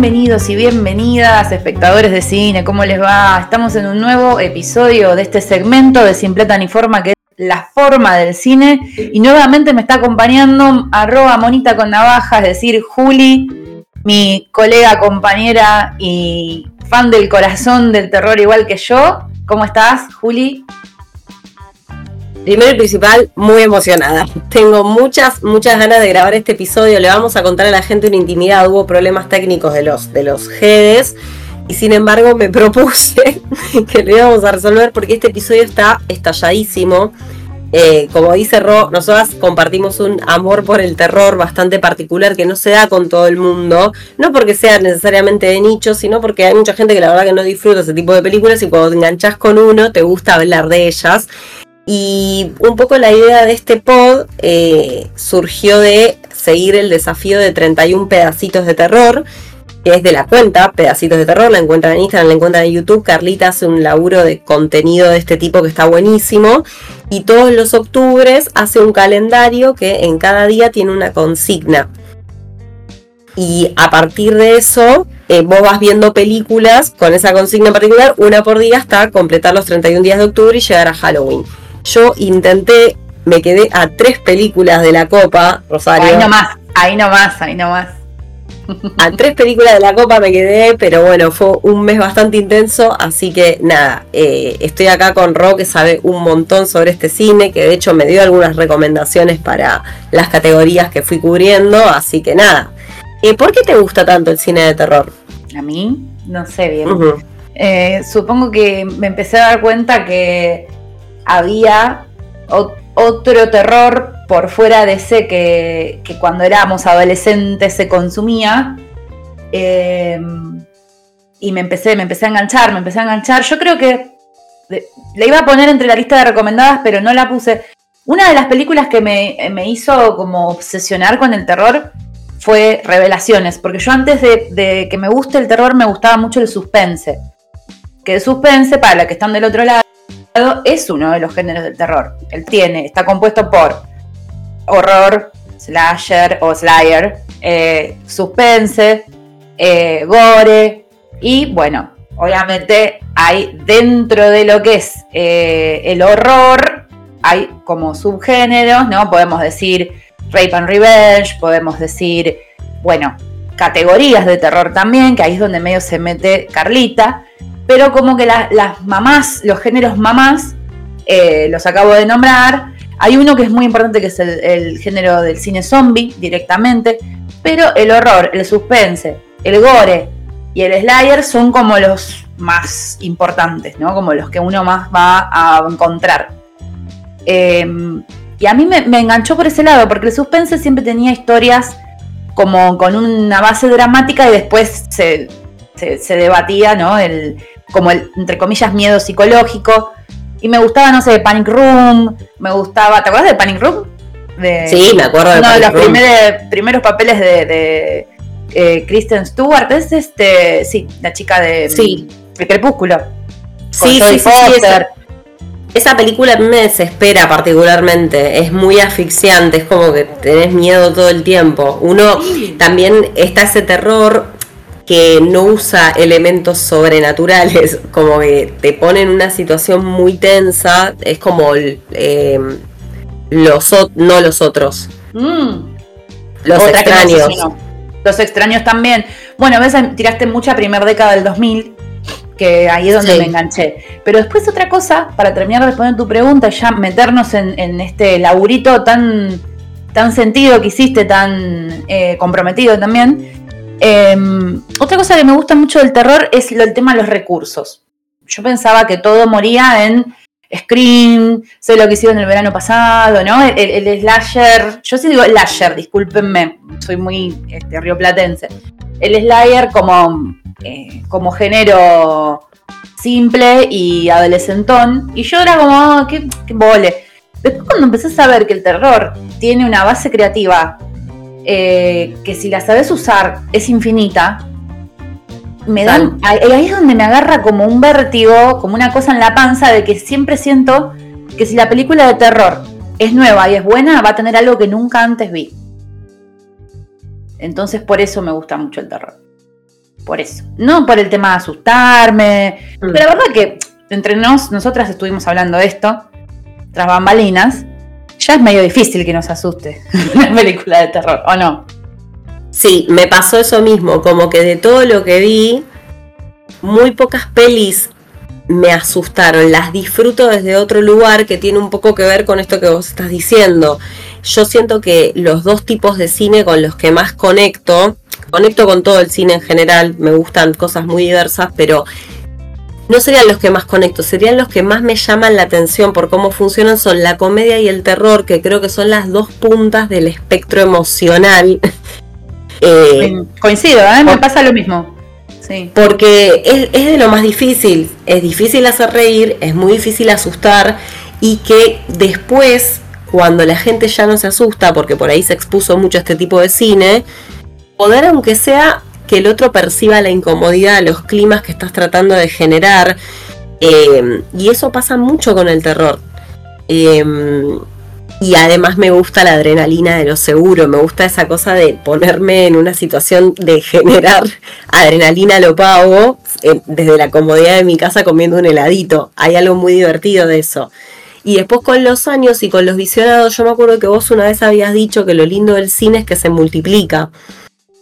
bienvenidos y bienvenidas, espectadores de cine, ¿cómo les va? Estamos en un nuevo episodio de este segmento de Sin Plata ni Forma, que es la forma del cine. Y nuevamente me está acompañando arroba monita con navaja, es decir, Juli, mi colega, compañera y fan del corazón del terror igual que yo. ¿Cómo estás, Juli? Primero y principal, muy emocionada. Tengo muchas, muchas ganas de grabar este episodio. Le vamos a contar a la gente una intimidad. Hubo problemas técnicos de los, de los GEDES. Y sin embargo me propuse que lo íbamos a resolver porque este episodio está estalladísimo. Eh, como dice Ro, nosotras compartimos un amor por el terror bastante particular que no se da con todo el mundo. No porque sea necesariamente de nicho, sino porque hay mucha gente que la verdad que no disfruta ese tipo de películas y cuando te enganchas con uno te gusta hablar de ellas. Y un poco la idea de este pod eh, surgió de seguir el desafío de 31 pedacitos de terror, que es de la cuenta, pedacitos de terror, la encuentran en Instagram, la encuentran en YouTube. Carlita hace un laburo de contenido de este tipo que está buenísimo. Y todos los octubres hace un calendario que en cada día tiene una consigna. Y a partir de eso, eh, vos vas viendo películas con esa consigna en particular, una por día, hasta completar los 31 días de octubre y llegar a Halloween. Yo intenté, me quedé a tres películas de la Copa, Rosario. Ahí nomás, ahí nomás, ahí nomás. A tres películas de la Copa me quedé, pero bueno, fue un mes bastante intenso, así que nada, eh, estoy acá con Ro, que sabe un montón sobre este cine, que de hecho me dio algunas recomendaciones para las categorías que fui cubriendo, así que nada. Eh, ¿Por qué te gusta tanto el cine de terror? A mí, no sé bien. Eh, supongo que me empecé a dar cuenta que había otro terror por fuera de ese que, cuando éramos adolescentes se consumía. Em, y me empecé, me empecé a enganchar, me empecé a enganchar. Yo creo que le iba a poner entre la lista de recomendadas, pero no la puse. Una de las películas que me, hizo como obsesionar con el terror fue Revelaciones, porque yo antes de, de, que me guste el terror me gustaba mucho el suspense. Que el suspense, para los que están del otro lado, es uno de los géneros del terror. Él tiene, está compuesto por horror, slasher o slayer, eh, suspense, eh, gore y bueno, obviamente hay dentro de lo que es eh, el horror, hay como subgéneros, ¿no? Podemos decir rape and revenge, podemos decir, bueno, categorías de terror también, que ahí es donde medio se mete Carlita pero como que las mamás, los géneros mamás, eh, los acabo de nombrar. Hay uno que es muy importante, que es el, género del cine zombie directamente, pero el horror, el suspense, el gore y el slayer son como los más importantes, ¿no? Como los que uno más va a encontrar. Em, y a mí me, enganchó por ese lado, porque el suspense siempre tenía historias como con una base dramática y después se, se debatía, ¿no? Como el, entre comillas, miedo psicológico. Y me gustaba, no sé, Panic Room, me gustaba, ¿te acuerdas de Panic Room? sí, me acuerdo de Uno de los primeros, papeles de, eh, Kristen Stewart, es este, sí, la chica de, sí. Crepúsculo. Sí, sí, sí, esa, esa, película a mí me desespera particularmente, es muy asfixiante, es como que tenés miedo todo el tiempo. Uno también está ese terror que no usa elementos sobrenaturales, como que te pone en una situación muy tensa, es como em, los no los otros. Mm. Los extraños. los extraños también. Bueno, a veces tiraste mucha primera década del 2000, que ahí es donde me enganché. Pero después otra cosa, para terminar de responder tu pregunta ya meternos en, este laburito tan, tan sentido que hiciste, tan eh, comprometido también, Em, otra cosa que me gusta mucho del terror es el tema de los recursos. Yo pensaba que todo moría en Scream, sé lo que hicieron el verano pasado, ¿no? El, slasher, yo sí digo slasher, discúlpenme, soy muy este, rioplatense. El slasher como, eh, como género simple y adolescentón, y yo era como, ah, qué, qué vole. Después cuando empecé a saber que el terror tiene una base creativa eh, que si la sabes usar es infinita, me dan, ahí es donde me agarra como un vértigo, como una cosa en la panza de que siempre siento que si la película de terror es nueva y es buena, va a tener algo que nunca antes vi. Entonces por eso me gusta mucho el terror. por eso. No por el tema de asustarme. Mm. Pero la verdad que entre nos, nosotras estuvimos hablando de esto, tras bambalinas, es medio difícil que nos asuste una película de terror, ¿o no? Sí, me pasó eso mismo, como que de todo lo que vi, muy pocas pelis me asustaron, las disfruto desde otro lugar que tiene un poco que ver con esto que vos estás diciendo. Yo siento que los dos tipos de cine con los que más conecto, conecto con todo el cine en general, me gustan cosas muy diversas, pero no serían los que más conecto, serían los que más me llaman la atención por cómo funcionan, son la comedia y el terror, que creo que son las dos puntas del espectro emocional. Eh, Coincido, ¿eh? me pasa lo mismo. Sí. Porque es, de lo más difícil, es difícil hacer reír, es muy difícil asustar y que después, cuando la gente ya no se asusta, porque por ahí se expuso mucho este tipo de cine, poder aunque sea que el otro perciba la incomodidad, los climas que estás tratando de generar. Eh, y eso pasa mucho con el terror. Eh, y además me gusta la adrenalina de lo seguro, me gusta esa cosa de ponerme en una situación de generar adrenalina lo pago desde la comodidad de mi casa comiendo un heladito. Hay algo muy divertido de eso. Y después con los años y con los visionados, yo me acuerdo que vos una vez habías dicho que lo lindo del cine es que se multiplica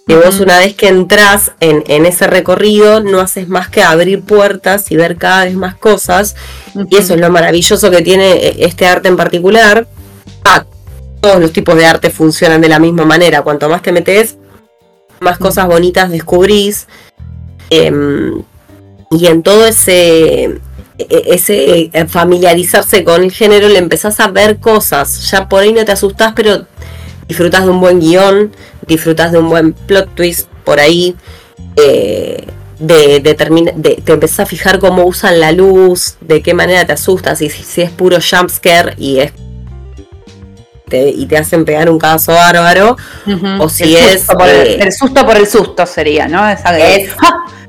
que vos una vez que entras en, ese recorrido no haces más que abrir puertas y ver cada vez más cosas. Y eso es lo maravilloso que tiene eh, este arte en particular. Ah, todos los tipos de arte funcionan de la misma manera. Cuanto más te metes, más cosas bonitas descubrís. Em, y en todo ese, e, ese eh, familiarizarse con el género le empezás a ver cosas. Ya por ahí no te asustás, pero disfrutas de un buen guion, disfrutas de un buen plot twist por ahí. Eh, de, de, te empezás a fijar cómo usan la luz, de qué manera te asustas, y si, es puro jumpscare y es y te hacen pegar un caso bárbaro, o si es. Eh, el, susto por el susto sería, ¿no? Esa es,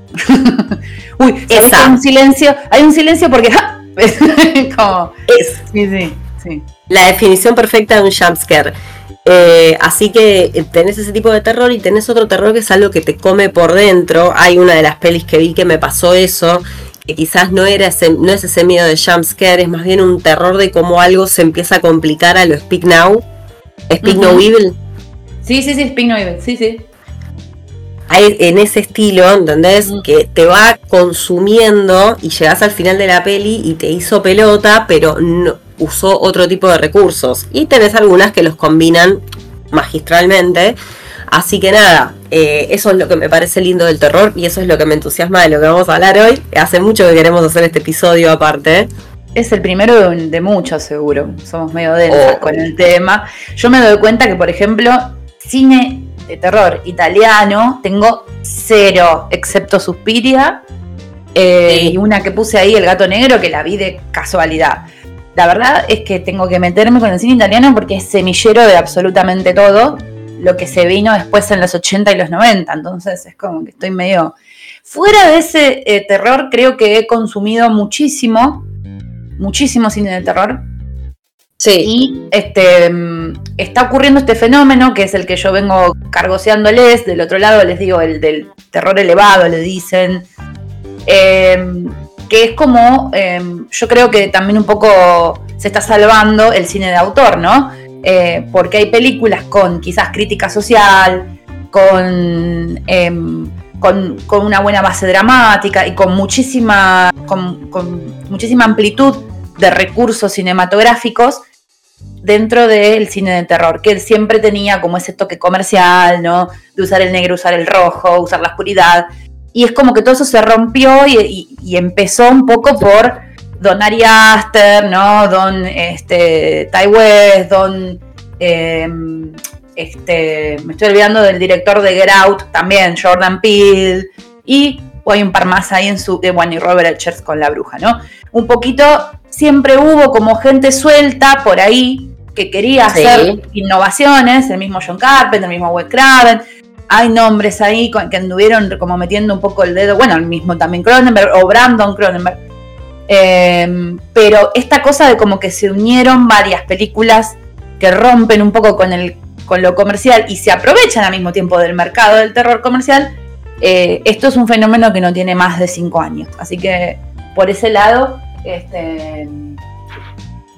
Uy, hay un silencio, hay un silencio porque. como, es. Sí, sí, sí. La definición perfecta de un jumpscare. Eh, así que eh, tenés ese tipo de terror y tenés otro terror que es algo que te come por dentro. Hay una de las pelis que vi que me pasó eso, que quizás no, era ese, no es ese miedo de jumpscare, es más bien un terror de cómo algo se empieza a complicar a lo Speak Now. Speak No Evil. Sí, sí, sí, Speak No Evil, sí, sí. Hay en ese estilo, ¿entendés? Que te va consumiendo y llegas al final de la peli y te hizo pelota, pero no, usó otro tipo de recursos. Y tenés algunas que los combinan magistralmente. Así que nada, eh, eso es lo que me parece lindo del terror y eso es lo que me entusiasma de lo que vamos a hablar hoy. Hace mucho que queremos hacer este episodio aparte. Es el primero de, muchos, seguro. Somos medio densas oh. con el tema. Yo me doy cuenta que, por ejemplo, cine de terror italiano tengo cero, excepto Suspiria. Eh, y una que puse ahí, El gato negro, que la vi de casualidad la verdad es que tengo que meterme con el cine italiano porque es semillero de absolutamente todo lo que se vino después en los 80 y los 90. Entonces es como que estoy medio... Fuera de ese eh, terror, creo que he consumido muchísimo, muchísimo cine de terror. Sí. Y este, mm, está ocurriendo este fenómeno, que es el que yo vengo cargoseándoles. Del otro lado les digo, el del terror elevado, le dicen. Eh, que es como, em, yo creo que también un poco se está salvando el cine de autor, ¿no? Eh, porque hay películas con quizás crítica social, con, em, con, una buena base dramática y con muchísima, con, muchísima amplitud de recursos cinematográficos dentro del cine de terror, que él siempre tenía como ese toque comercial, ¿no? De usar el negro, usar el rojo, usar la oscuridad. Y es como que todo eso se rompió y, empezó un poco por Don Ari Aster, ¿no? Don este, Ty West, Don. Em, este, me estoy olvidando del director de Get Out también, Jordan Peele. Y hay un par más ahí en su. de bueno, y Robert Edgers con la bruja, ¿no? Un poquito. Siempre hubo como gente suelta por ahí que quería hacer innovaciones, el mismo John Carpenter, el mismo Wes Craven hay nombres ahí que anduvieron como metiendo un poco el dedo, bueno, el mismo también Cronenberg o Brandon Cronenberg. Em, pero esta cosa de como que se unieron varias películas que rompen un poco con, el, con lo comercial y se aprovechan al mismo tiempo del mercado del terror comercial, eh, esto es un fenómeno que no tiene más de cinco años. Así que por ese lado, este,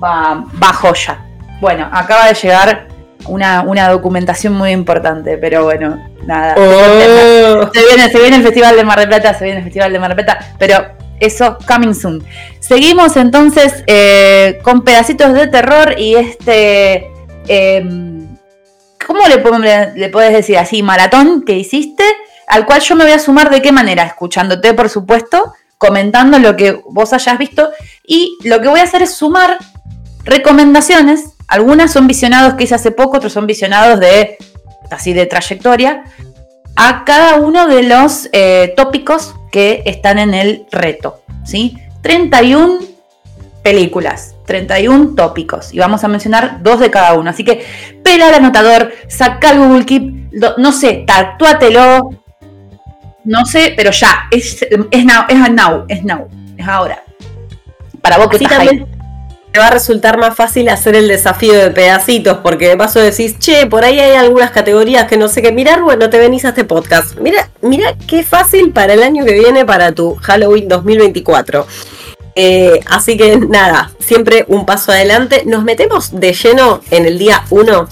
va, va joya. Bueno, acaba de llegar una, documentación muy importante, pero bueno, nada. Oh. Se, viene, se viene el Festival de Mar del Plata, se viene el Festival de Mar del Plata, pero eso, coming soon. Seguimos entonces eh, con pedacitos de terror y este... Em, ¿Cómo le, le puedes decir así? Maratón que hiciste, al cual yo me voy a sumar de qué manera, escuchándote, por supuesto, comentando lo que vos hayas visto y lo que voy a hacer es sumar recomendaciones. Algunas son visionados que hice hace poco, otros son visionados de así de trayectoria a cada uno de los eh, tópicos que están en el reto. ¿sí? 31 películas, 31 tópicos y vamos a mencionar dos de cada uno. Así que pela el anotador, saca el Google Keep, no sé, tatúatelo, no sé, pero ya, es, es now, es now, es now, es ahora. Para vos que estás también Te va a resultar más fácil hacer el desafío de pedacitos, porque de paso decís, che, por ahí hay algunas categorías que no sé qué mirar, bueno, te venís a este podcast. Mira, mira qué fácil para el año que viene, para tu Halloween 2024. Eh, así que nada, siempre un paso adelante. Nos metemos de lleno en el día 1.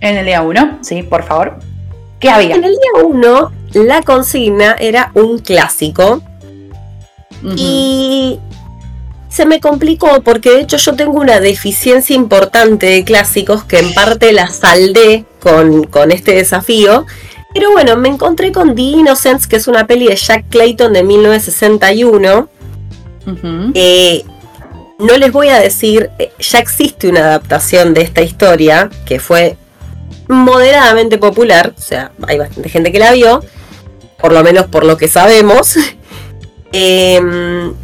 En el día 1, sí, por favor. ¿Qué había? En el día 1 la consigna era un clásico. Y se me complicó porque de hecho yo tengo una deficiencia importante de clásicos que en parte la saldé con, con este desafío. Pero bueno, me encontré con The Innocents, que es una peli de Jack Clayton de 1961. Eh, no les voy a decir, eh, ya existe una adaptación de esta historia que fue moderadamente popular, o sea, hay bastante gente que la vio, por lo menos por lo que sabemos. Em,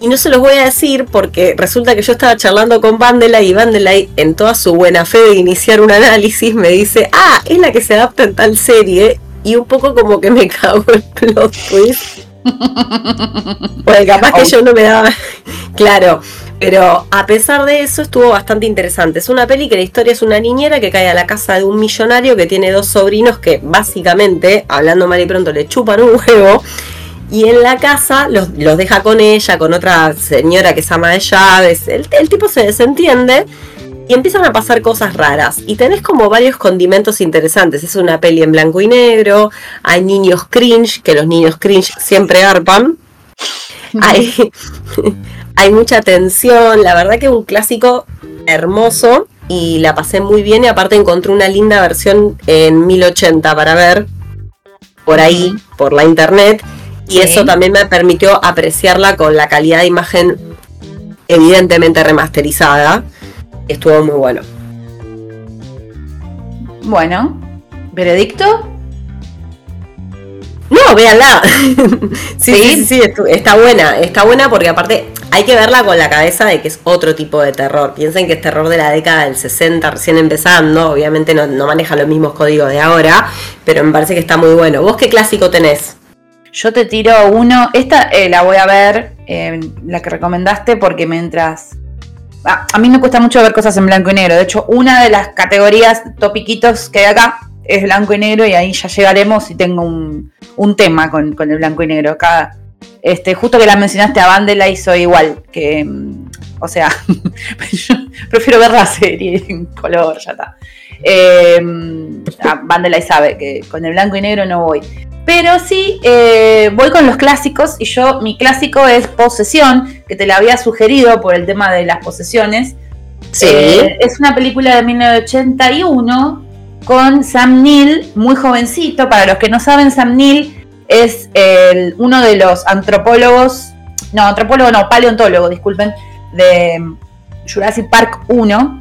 y no se los voy a decir porque resulta que yo estaba charlando con Vandelay y Vandelay, en toda su buena fe de iniciar un análisis, me dice: Ah, es la que se adapta en tal serie. Y un poco como que me cago el plot twist. Porque capaz que yo no me daba. claro. Pero a pesar de eso estuvo bastante interesante. Es una peli que la historia es una niñera que cae a la casa de un millonario que tiene dos sobrinos que básicamente, hablando mal y pronto, le chupan un huevo. Y en la casa los, deja con ella, con otra señora que se ama de llaves. El, el tipo se desentiende y empiezan a pasar cosas raras. Y tenés como varios condimentos interesantes. Es una peli en blanco y negro. Hay niños cringe, que los niños cringe siempre arpan. Hay, hay mucha tensión, la verdad que un clásico hermoso y la pasé muy bien y aparte encontré una linda versión en 1080 para ver por ahí, por la internet y eso también me permitió apreciarla con la calidad de imagen evidentemente remasterizada. Estuvo muy bueno. Bueno, veredicto. No, véanla. sí, sí, sí, está buena. Está buena porque aparte hay que verla con la cabeza de que es otro tipo de terror. Piensen que es terror de la década del 60, recién empezando. Obviamente no, maneja los mismos códigos de ahora, pero me parece que está muy bueno. ¿Vos qué clásico tenés? Yo te tiro uno. Esta eh, la voy a ver, eh, la que recomendaste, porque mientras. Ah, a mí me cuesta mucho ver cosas en blanco y negro. De hecho, una de las categorías topiquitos que hay acá es blanco y negro y ahí ya llegaremos y tengo un, tema con, el blanco y negro. Acá, este, justo que la mencionaste a Bandela hizo igual, que, mm, o sea, yo prefiero ver la serie en color, ya está. Eh, Bandela y sabe que con el blanco y negro no voy. Pero sí, eh, voy con los clásicos y yo, mi clásico es Posesión, que te la había sugerido por el tema de las posesiones. Sí. Eh, es una película de 1981 con Sam Neill, muy jovencito. Para los que no saben, Sam Neill es el, uno de los antropólogos, no, antropólogo no, paleontólogo, disculpen, de Jurassic Park 1,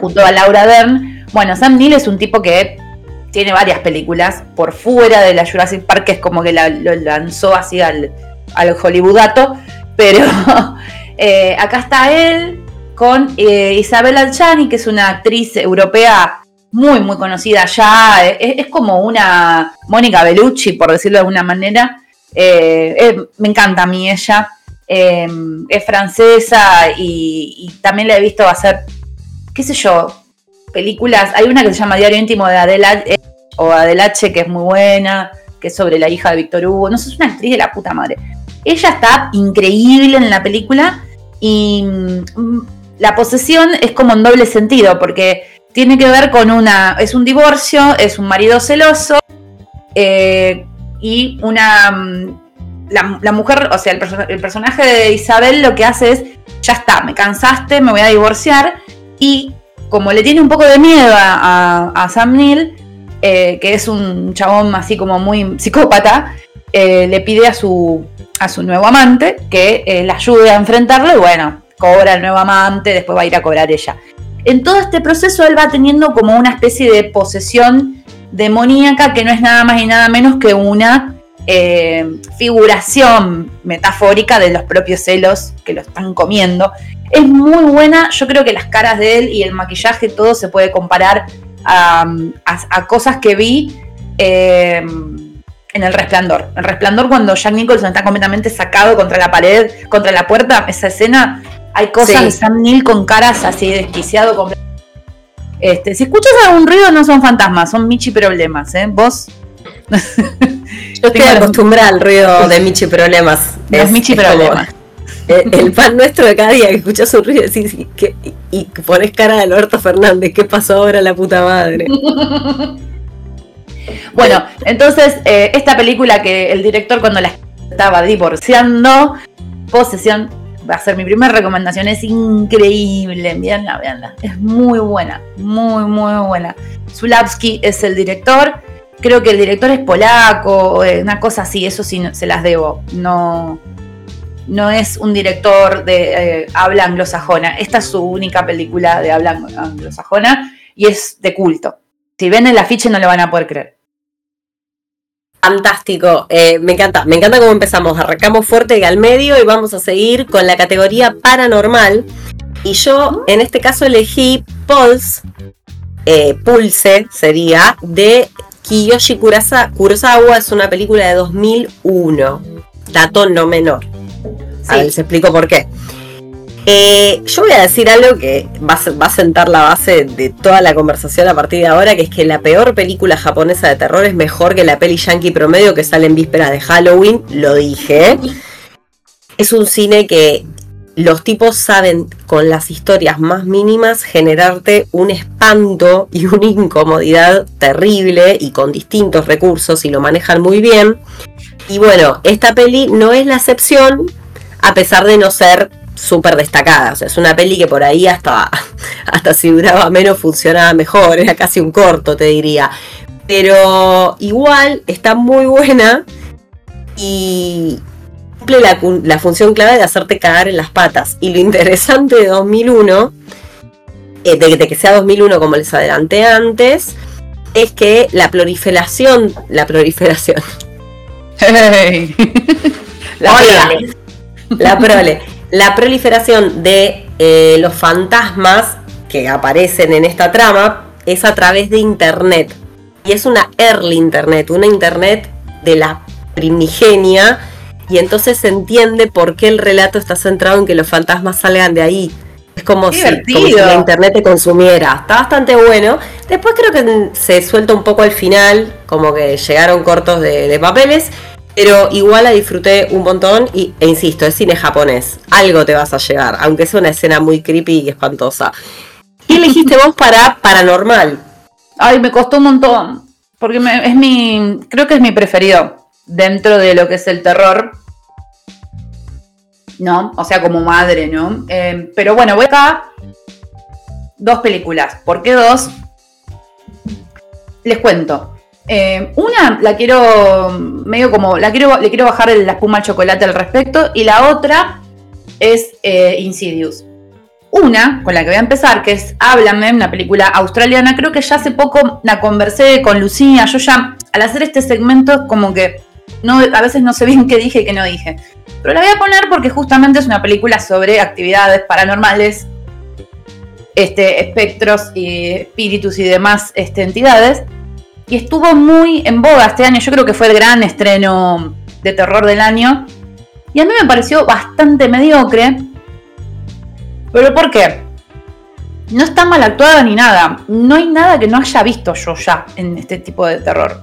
junto a Laura Dern. Bueno, Sam Neill es un tipo que tiene varias películas por fuera de la Jurassic Park, que es como que lo lanzó así al, al Hollywoodato, pero eh, acá está él con eh, Isabel Adjani, que es una actriz europea muy, muy conocida ya. Es, como una Mónica Bellucci, por decirlo de alguna manera. Eh, me encanta a mí ella. Eh, es francesa y, también la he visto hacer, qué sé yo, películas. Hay una que se llama Diario Íntimo de Adela o Adelache, que es muy buena. que es sobre la hija de Víctor Hugo. No sé, es una actriz de la puta madre. Ella está increíble en la película y mm, la posesión es como en doble sentido, porque tiene que ver con una. Es un divorcio, es un marido celoso eh, y una. Mm, la, mujer, o sea, el, personaje de Isabel lo que hace es: ya está, me cansaste, me voy a divorciar. Y como le tiene un poco de miedo a, Sam Neill, eh, que es un chabón así como muy psicópata, eh, le pide a su, a su nuevo amante que le ayude a enfrentarlo y bueno, cobra el nuevo amante, después va a ir a cobrar ella. En todo este proceso él va teniendo como una especie de posesión demoníaca que no es nada más y nada menos que una eh, figuración metafórica de los propios celos que lo están comiendo. Es muy buena, yo creo que las caras de él y el maquillaje, todo se puede comparar a, cosas que vi eh, en El Resplandor. El Resplandor cuando Jack Nicholson está completamente sacado contra la pared, contra la puerta, esa escena hay cosas de Sam Neill con caras así desquiciado. Este, si escuchas algún ruido, no son fantasmas, son Michi problemas, ¿eh? Vos. Yo estoy acostumbrada al ruido de Michi problemas. Los Michi problemas. El, pan nuestro de cada día que escuchas un ruido y, y, pones cara de Alberto Fernández. ¿Qué pasó ahora la puta madre? bueno, entonces, eh, esta película que el director cuando la estaba divorciando, posesión va a ser mi primera recomendación. Es increíble. Veanla, veanla. Es muy buena. Muy, muy buena. Zulawski es el director. Creo que el director es polaco, eh, una cosa así, eso sí se las debo. No, no es un director de eh, habla anglosajona. Esta es su única película de habla anglosajona y es de culto. Si ven el afiche no lo van a poder creer. Fantástico, eh, me encanta, me encanta cómo empezamos, arrancamos fuerte y al medio y vamos a seguir con la categoría paranormal. Y yo en este caso elegí Pulse, Pulse sería, de Kiyoshi Kurosawa, es una película de 2001, dato no menor. A ver, les explico por qué. Eh, yo voy a decir algo que va a, sentar la base de toda la conversación a partir de ahora, que es que la peor película japonesa de terror es mejor que la peli yankee promedio que sale en vísperas de Halloween, lo dije. Es un cine que los tipos saben con las historias más mínimas generarte un espanto y una incomodidad terrible y con distintos recursos y lo manejan muy bien. Y bueno, esta peli no es la excepción, a pesar de no ser súper destacada. O sea, es una peli que por ahí hasta, hasta si duraba menos funcionaba mejor. Era casi un corto, te diría. Pero igual está muy buena y cumple la, función clave de hacerte cagar en las patas. Y lo interesante de 2001, eh, de, que sea 2001 como les adelanté antes, es que la proliferación, la proliferación. la, prole, la prole la proliferación de eh, los fantasmas que aparecen en esta trama es a través de Internet. Y es una early Internet, una Internet de la primigenia. Y entonces se entiende por qué el relato está centrado en que los fantasmas salgan de ahí. Es como si, la internet te consumiera. Está bastante bueno. Después creo que se suelta un poco al final, como que llegaron cortos de papeles. Pero igual la disfruté un montón y, e insisto, es cine japonés. Algo te vas a llegar, aunque sea una escena muy creepy y espantosa. ¿Qué elegiste vos para Paranormal? Ay, me costó un montón. Porque es mi. Creo que es mi preferido. Dentro de lo que es el terror. ¿No? O sea, como madre, ¿no? Eh, pero bueno, voy acá. Dos películas. ¿Por qué dos? Les cuento. Eh, una la quiero medio como, la quiero, le quiero bajar la espuma al chocolate al respecto y la otra es eh, Insidious. Una, con la que voy a empezar, que es Háblame, una película australiana, creo que ya hace poco la conversé con Lucía, yo ya al hacer este segmento como que no, a veces no sé bien qué dije y qué no dije. Pero la voy a poner porque justamente es una película sobre actividades paranormales, este, espectros y espíritus y demás este, entidades y estuvo muy en boga este año. Yo creo que fue el gran estreno de terror del año. Y a mí me pareció bastante mediocre. ¿Pero por qué? No está mal actuada ni nada. No hay nada que no haya visto yo ya en este tipo de terror.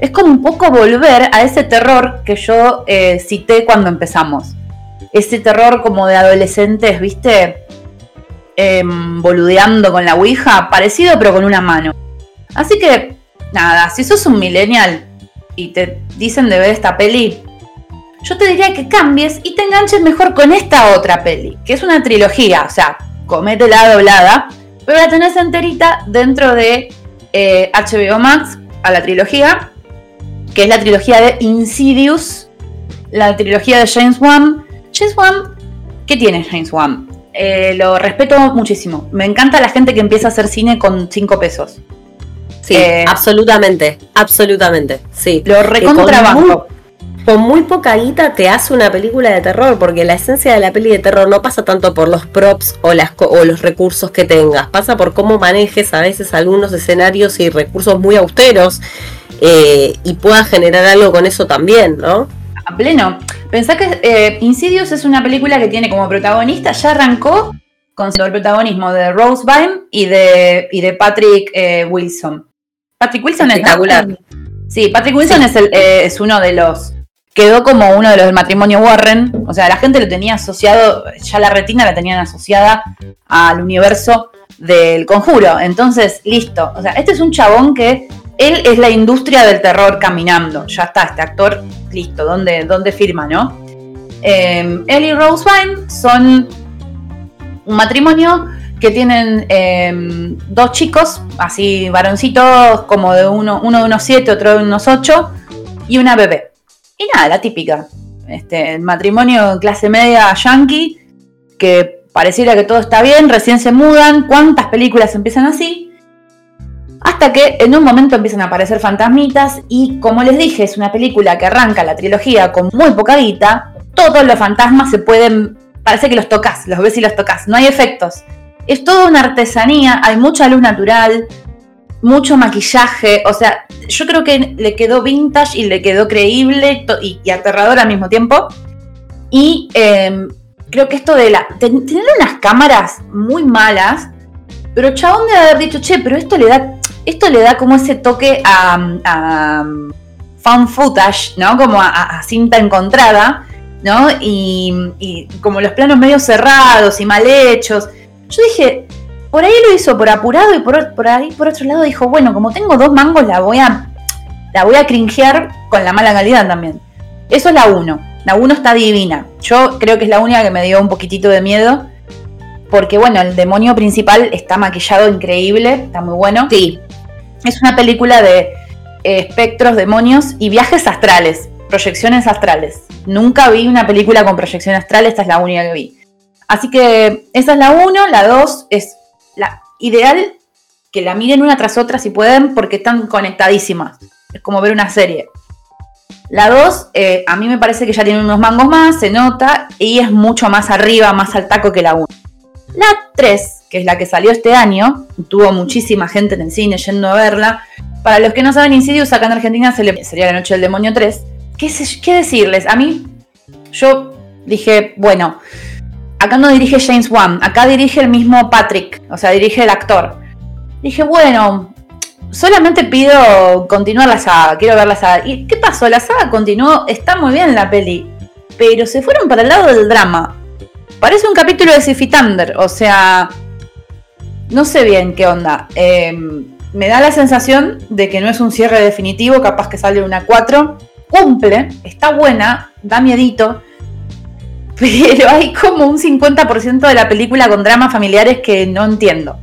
Es como un poco volver a ese terror que yo eh, cité cuando empezamos. Ese terror como de adolescentes, ¿viste? Em, boludeando con la Ouija, parecido pero con una mano. Así que, nada, si sos un millennial y te dicen de ver esta peli, yo te diría que cambies y te enganches mejor con esta otra peli, que es una trilogía, o sea, comete la doblada, pero la tenés enterita dentro de HBO eh, Max a la trilogía, que es la trilogía de Insidious, la trilogía de James Wan. James Wan, ¿qué tiene James Wan? Eh, lo respeto muchísimo. Me encanta la gente que empieza a hacer cine con 5 pesos. Sí, eh, absolutamente, absolutamente. Sí. Lo recontrabanco con muy poca guita te hace una película de terror, porque la esencia de la peli de terror no pasa tanto por los props o, las, o los recursos que tengas, pasa por cómo manejes a veces algunos escenarios y recursos muy austeros eh, y puedas generar algo con eso también, ¿no? A pleno. Pensá que eh, Insidious es una película que tiene como protagonista, ya arrancó con el protagonismo de Rose Byrne y de, y de Patrick eh, Wilson. Patrick Wilson es espectacular. Sí, Patrick Wilson Es, el, es uno de los quedó como uno de los del matrimonio Warren. O sea, la gente lo tenía asociado, ya la retina la tenían asociada al universo del conjuro. Entonces, listo. O sea, este es un chabón que él es la industria del terror caminando. Ya está, este actor, listo. ¿Dónde, dónde firma, no? Eh, él y Rose son un matrimonio que tienen em, dos chicos, así varoncitos, como de uno, uno de unos siete, otro de unos ocho, y una bebé. Y nada, la típica. Este, matrimonio clase media yankee, que pareciera que todo está bien, recién se mudan, cuántas películas empiezan así. Hasta que en un momento empiezan a aparecer fantasmitas y como les dije, es una película que arranca la trilogía con muy poca guita, todos los fantasmas se pueden, parece que los tocas, los ves y los tocas, no hay efectos. Es toda una artesanía, hay mucha luz natural, mucho maquillaje, o sea, yo creo que le quedó vintage y le quedó creíble y, aterrador al mismo tiempo. Y em, creo que esto de la. tener unas cámaras muy malas, pero chabón de haber dicho, che, pero esto le da. Esto le da como ese toque a, a fan footage, ¿no? Como a, cinta encontrada, ¿no? Y, y, como los planos medio cerrados y mal hechos. Yo dije, por ahí lo hizo por apurado y por, ahí por otro lado dijo, bueno, como tengo dos mangos la voy a la voy a cringear con la mala calidad también. Eso es la 1. La 1 está divina. Yo creo que es la única que me dio un poquitito de miedo. Porque bueno, el demonio principal está maquillado increíble, está muy bueno. Sí. Es una película de eh, espectros, demonios y viajes astrales, proyecciones astrales. Nunca vi una película con proyección astral, esta es la única que vi. Así que esa es la 1, la 2 es la ideal que la miren una tras otra si pueden, porque están conectadísimas. Es como ver una serie. La 2, eh, a mí me parece que ya tiene unos mangos más, se nota, y es mucho más arriba, más al taco que la 1. La 3, que es la que salió este año, tuvo muchísima gente en el cine yendo a verla. Para los que no saben, Insidious acá en Argentina sería La Noche del Demonio 3. ¿Qué, ¿Qué decirles? A mí, yo dije, bueno, acá no dirige James Wan, acá dirige el mismo Patrick, o sea, dirige el actor. Dije, bueno, solamente pido continuar la saga, quiero ver la saga. ¿Y qué pasó? La saga continuó, está muy bien la peli, pero se fueron para el lado del drama. Parece un capítulo de Sify Thunder, o sea, no sé bien qué onda. Em, me da la sensación de que no es un cierre definitivo, capaz que sale una 4. Cumple, está buena, da miedito, pero hay como un 50% de la película con dramas familiares que no entiendo.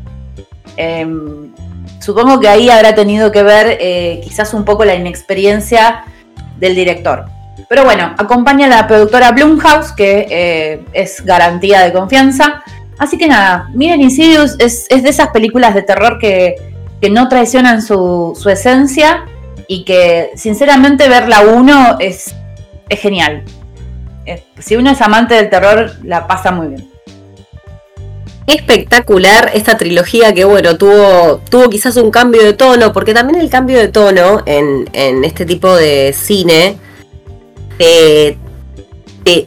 Em, supongo que ahí habrá tenido que ver eh, quizás un poco la inexperiencia del director. Pero bueno, acompaña a la productora Blumhouse, que eh, es garantía de confianza. Así que nada, miren Insidious, es, es de esas películas de terror que, que no traicionan su, su, esencia y que sinceramente verla uno es, es genial. Eh, si uno es amante del terror, la pasa muy bien. Espectacular esta trilogía que bueno, tuvo, tuvo quizás un cambio de tono, porque también el cambio de tono en, este tipo de cine te,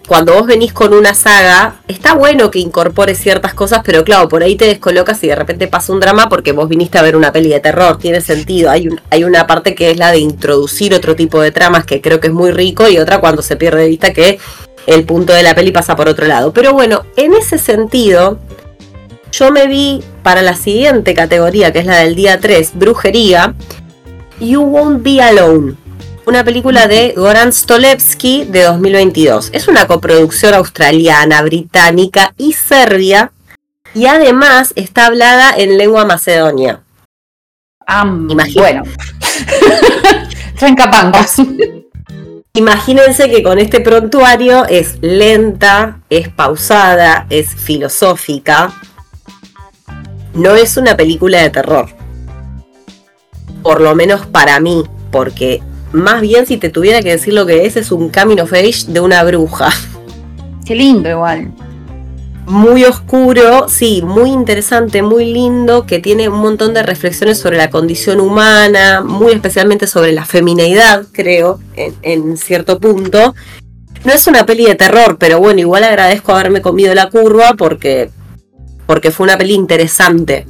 cuando vos venís con una saga, está bueno que incorpores ciertas cosas, pero claro, por ahí te descolocas y de repente pasa un drama porque vos viniste a ver una peli de terror, tiene sentido. Hay, hay una parte que es la de introducir otro tipo de tramas que creo que es muy rico y otra cuando se pierde de vista que el punto de la peli pasa por otro lado. Pero bueno, en ese sentido, yo me vi para la siguiente categoría, que es la del día 3, brujería, You Won't Be Alone una película de Goran Stolevski de 2022. Es una coproducción australiana, británica y serbia y además está hablada en lengua macedonia. Um, bueno. Trencapangas. Imagínense que con este prontuario es lenta, es pausada, es filosófica. No es una película de terror. Por lo menos para mí, porque más bien si te tuviera que decir lo que es, es un camino of age de una bruja. Qué lindo igual. Muy oscuro, sí, muy interesante, muy lindo, que tiene un montón de reflexiones sobre la condición humana, muy especialmente sobre la femineidad, creo, en, cierto punto. No es una peli de terror, pero bueno, igual agradezco haberme comido la curva porque, porque fue una peli interesante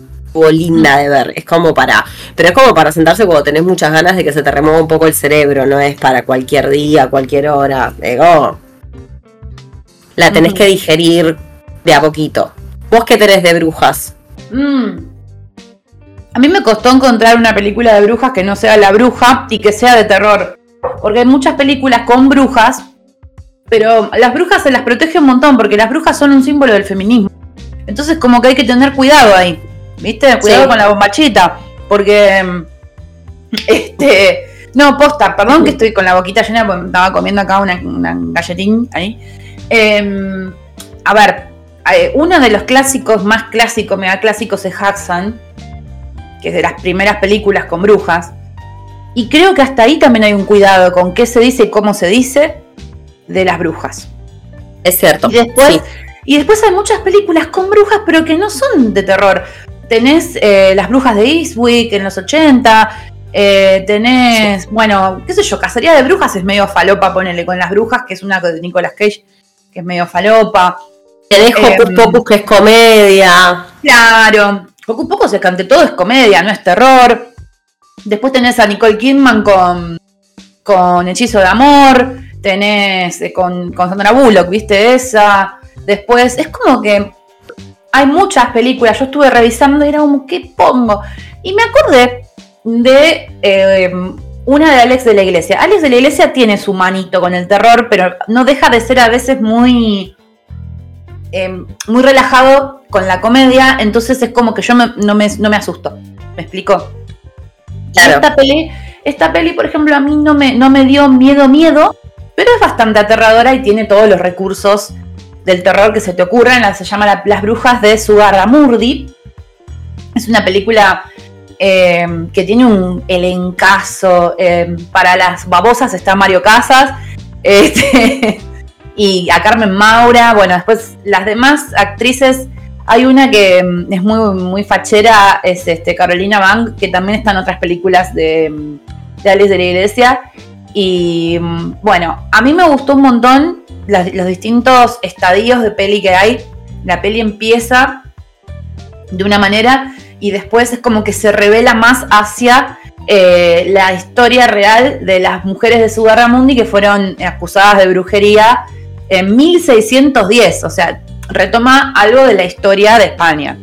linda de ver. Es como para. Pero es como para sentarse cuando tenés muchas ganas de que se te remueva un poco el cerebro. No es para cualquier día, cualquier hora. Digo. La tenés que digerir de a poquito. ¿Vos qué tenés de brujas? Mm. A mí me costó encontrar una película de brujas que no sea La Bruja y que sea de terror. Porque hay muchas películas con brujas, pero las brujas se las protege un montón porque las brujas son un símbolo del feminismo. Entonces como que hay que tener cuidado ahí. ¿Viste? Cuidado con la bombachita. Porque. Mm, este. No, posta, perdón que estoy con la boquita llena porque estaba comiendo acá una, galletín ahí. Em, a ver, eh, uno de los clásicos más clásicos, mega clásicos es Hudson, que es de las primeras películas con brujas. Y creo que hasta ahí también hay un cuidado con qué se dice y cómo se dice de las brujas. Es cierto. Y después, y después hay muchas películas con brujas, pero que no son de terror tenés eh, Las Brujas de Eastwick en los 80, eh, tenés, bueno, qué sé yo, Cacería de Brujas es medio falopa, ponele con Las Brujas, que es una de Nicolas Cage, que es medio falopa. Tenés Hocus em, Pocus, que es comedia. Claro, Hocus Pocus es que ante todo es comedia, no es terror. Después tenés a Nicole Kidman con, con Hechizo de Amor, tenés eh, con, con Sandra Bullock, ¿viste? Esa. Después, es como que hay muchas películas, yo estuve revisando y era como, ¿qué pongo? Y me acordé de eh, una de Alex de la Iglesia. Alex de la Iglesia tiene su manito con el terror, pero no deja de ser a veces muy, em, muy relajado con la comedia, entonces es como que yo no, me, asusto. ¿Me explico? Esta, peli, esta peli, por ejemplo, a mí no me, no me dio miedo, miedo, pero es bastante aterradora y tiene todos los recursos del terror que se te ocurra, se llama Las Brujas de Sugarramurdi. Es una película eh, que tiene un elencazo. Eh, para las babosas está Mario Casas este, y a Carmen Maura. Bueno, después las demás actrices. Hay una que mm, es muy, muy fachera, es este, Carolina Bang, que también está en otras películas de, de Alice de la Iglesia. Y mm, bueno, a mí me gustó un montón los distintos estadios de peli que hay. La peli empieza de una manera y después es como que se revela más hacia eh, la historia real de las mujeres de Sugarramundi que fueron acusadas de brujería en 1610. O sea, retoma algo de la historia de España,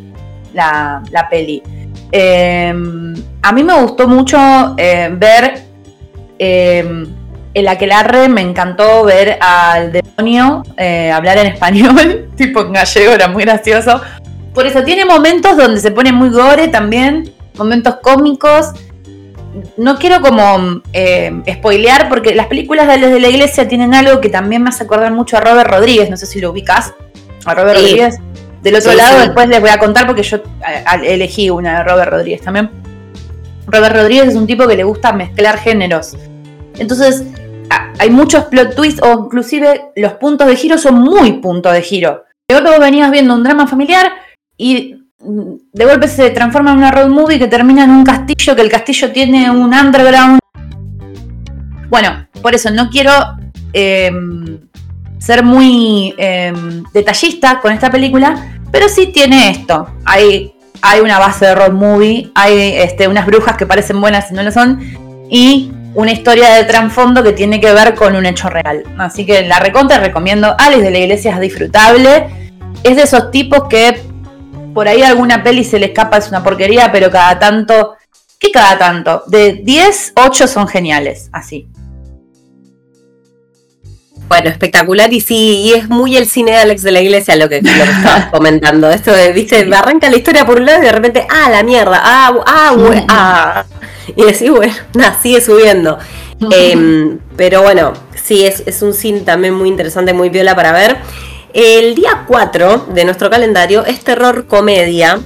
la, peli. Em, a mí me gustó mucho eh, ver em, el aquelarre me encantó ver al demonio eh, hablar en español, tipo en gallego, era muy gracioso. Por eso tiene momentos donde se pone muy gore también, momentos cómicos. No quiero como eh, spoilear porque las películas de, de la iglesia tienen algo que también me hace acordar mucho a Robert Rodríguez, no sé si lo ubicas, a Robert Rodríguez. Del otro lado después les voy a contar porque yo elegí una de Robert Rodríguez también. Robert Rodríguez es un tipo que le gusta mezclar géneros. Entonces, hay muchos plot twists o inclusive los puntos de giro son muy puntos de giro. De golpe vos venías viendo un drama familiar y mm, de golpe se transforma en una road movie que termina en un castillo, que el castillo tiene un underground. Bueno, por eso no quiero em, ser muy em, detallista con esta película, pero sí tiene esto. Hay, hay una base de road movie, hay este, unas brujas que parecen buenas y no lo son, y una historia de trasfondo que tiene que ver con un hecho real. Así que la recontra recomiendo. Alice de la Iglesia es disfrutable. Es de esos tipos que por ahí alguna peli se le escapa, es una porquería, pero cada tanto. ¿Qué cada tanto? De 10, 8 son geniales, así. Bueno, espectacular y sí, y es muy el cine de Alex de la Iglesia lo que, lo estabas comentando. Esto de, viste, arranca la historia por un lado y de repente, ah, la mierda, ah, ah, ah. Y decís, bueno, nada, sigue subiendo. Em, pero bueno, sí, es, es un cine también muy interesante, muy viola para ver. El día 4 de nuestro calendario es terror comedia.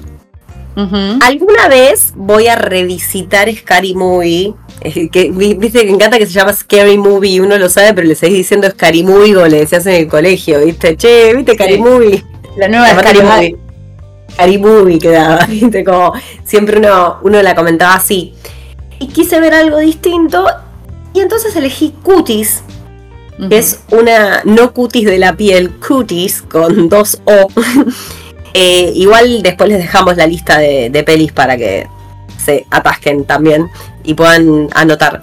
Alguna vez voy a revisitar Scary Movie que viste que encanta que se llama Scary Movie, uno lo sabe, pero le seguís diciendo Scary Movie como le decías en el colegio, ¿viste? Che, ¿viste Scary Movie? La nueva Scary Movie. Scary Movie quedaba, ¿viste? Como siempre uno, uno la comentaba así. Y quise ver algo distinto y entonces elegí Cuties, que es una no cutis de la piel, cuties con dos O. Eh, igual después les dejamos la lista de, pelis para que se atasquen también y puedan anotar.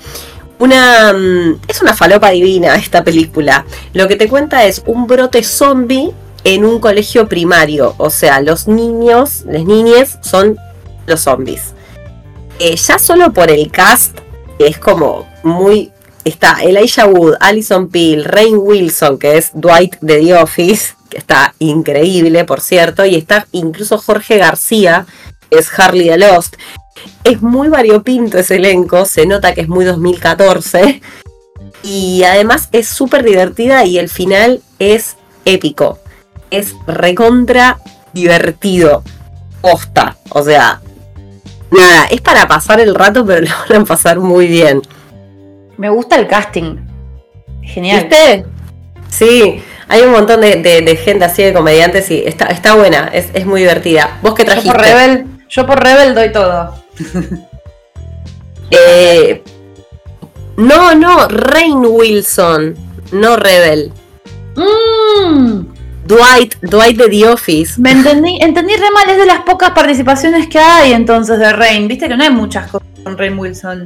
Una, mm, es una falopa divina esta película. Lo que te cuenta es un brote zombie en un colegio primario. O sea, los niños, las niñas son los zombies. Eh, ya solo por el cast es como muy... Está Elijah Wood, Alison Peel, Rain Wilson, que es Dwight de The Office, que está increíble, por cierto, y está incluso Jorge García, es Harley the Lost. Es muy variopinto ese elenco, se nota que es muy 2014. Y además es súper divertida y el final es épico. Es recontra divertido. Posta. O sea, nada, es para pasar el rato, pero lo van a pasar muy bien. Me gusta el casting. Genial. ¿Viste? Sí, hay un montón de, gente así de comediantes y está, está buena, es, es, muy divertida. ¿Vos qué trajiste? Yo por Rebel, yo por Rebel doy todo. Eh, no, no, Rain Wilson, no Rebel. Mm. Dwight, Dwight de The Office. Me entendí, entendí re mal, es de las pocas participaciones que hay entonces de Rain. Viste que no hay muchas cosas con Rain Wilson.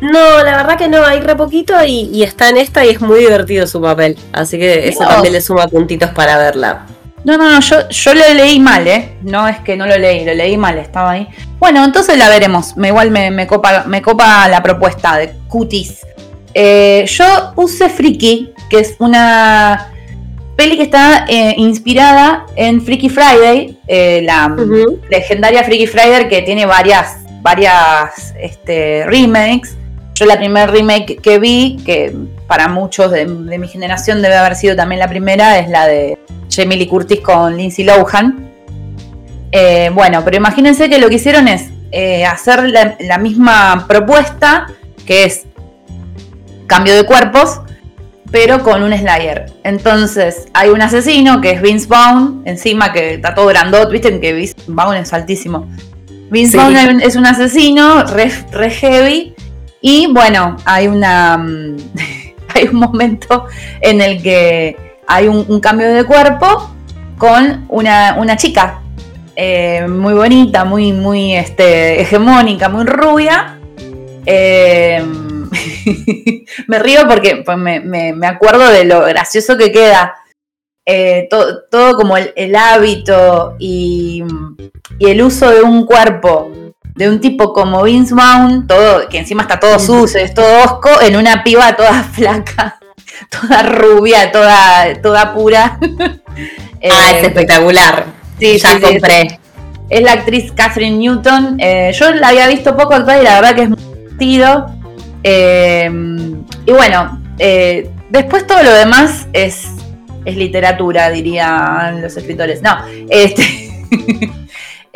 No, la verdad que no, hay re poquito y, está en esta y es muy divertido su papel. Así que eso también le suma puntitos para verla. No, no, no, yo, yo lo leí mal, ¿eh? No es que no lo leí, lo leí mal, estaba ahí. Bueno, entonces la veremos. Me, igual me, copa, me copa la propuesta de Cuties. Eh, yo puse Freaky, que es una peli que está eh, inspirada en Freaky Friday, eh, la legendaria Freaky Friday que tiene varias, varias este, remakes. Yo la primera remake que vi, que para muchos de, de mi generación debe haber sido también la primera, es la de Jamie Lee Curtis con Lindsay Lohan. Eh, bueno, pero imagínense que lo que hicieron es eh, hacer la, misma propuesta, que es cambio de cuerpos, pero con un Slayer. Entonces, hay un asesino que es Vince Vaughn, encima que está todo grandot, viste que Vince Vaughn es altísimo. Vince Vaughn es un asesino re, heavy. Y bueno, hay una. hay un momento en el que hay un, cambio de cuerpo con una, chica eh, muy bonita, muy, muy este, hegemónica, muy rubia. Eh, me río porque pues, me, acuerdo de lo gracioso que queda. Eh, todo como el, hábito y, el uso de un cuerpo de un tipo como Vince Vaughn, todo, que encima está todo sucio, es todo osco, en una piba toda flaca. toda rubia, toda, toda pura. ah, es eh, espectacular. Sí, ya compré. Es, la actriz Catherine Newton. Eh, yo la había visto poco actuar y la verdad que es muy divertido. Eh, y bueno, después todo lo demás es, es literatura, dirían los escritores. No, este,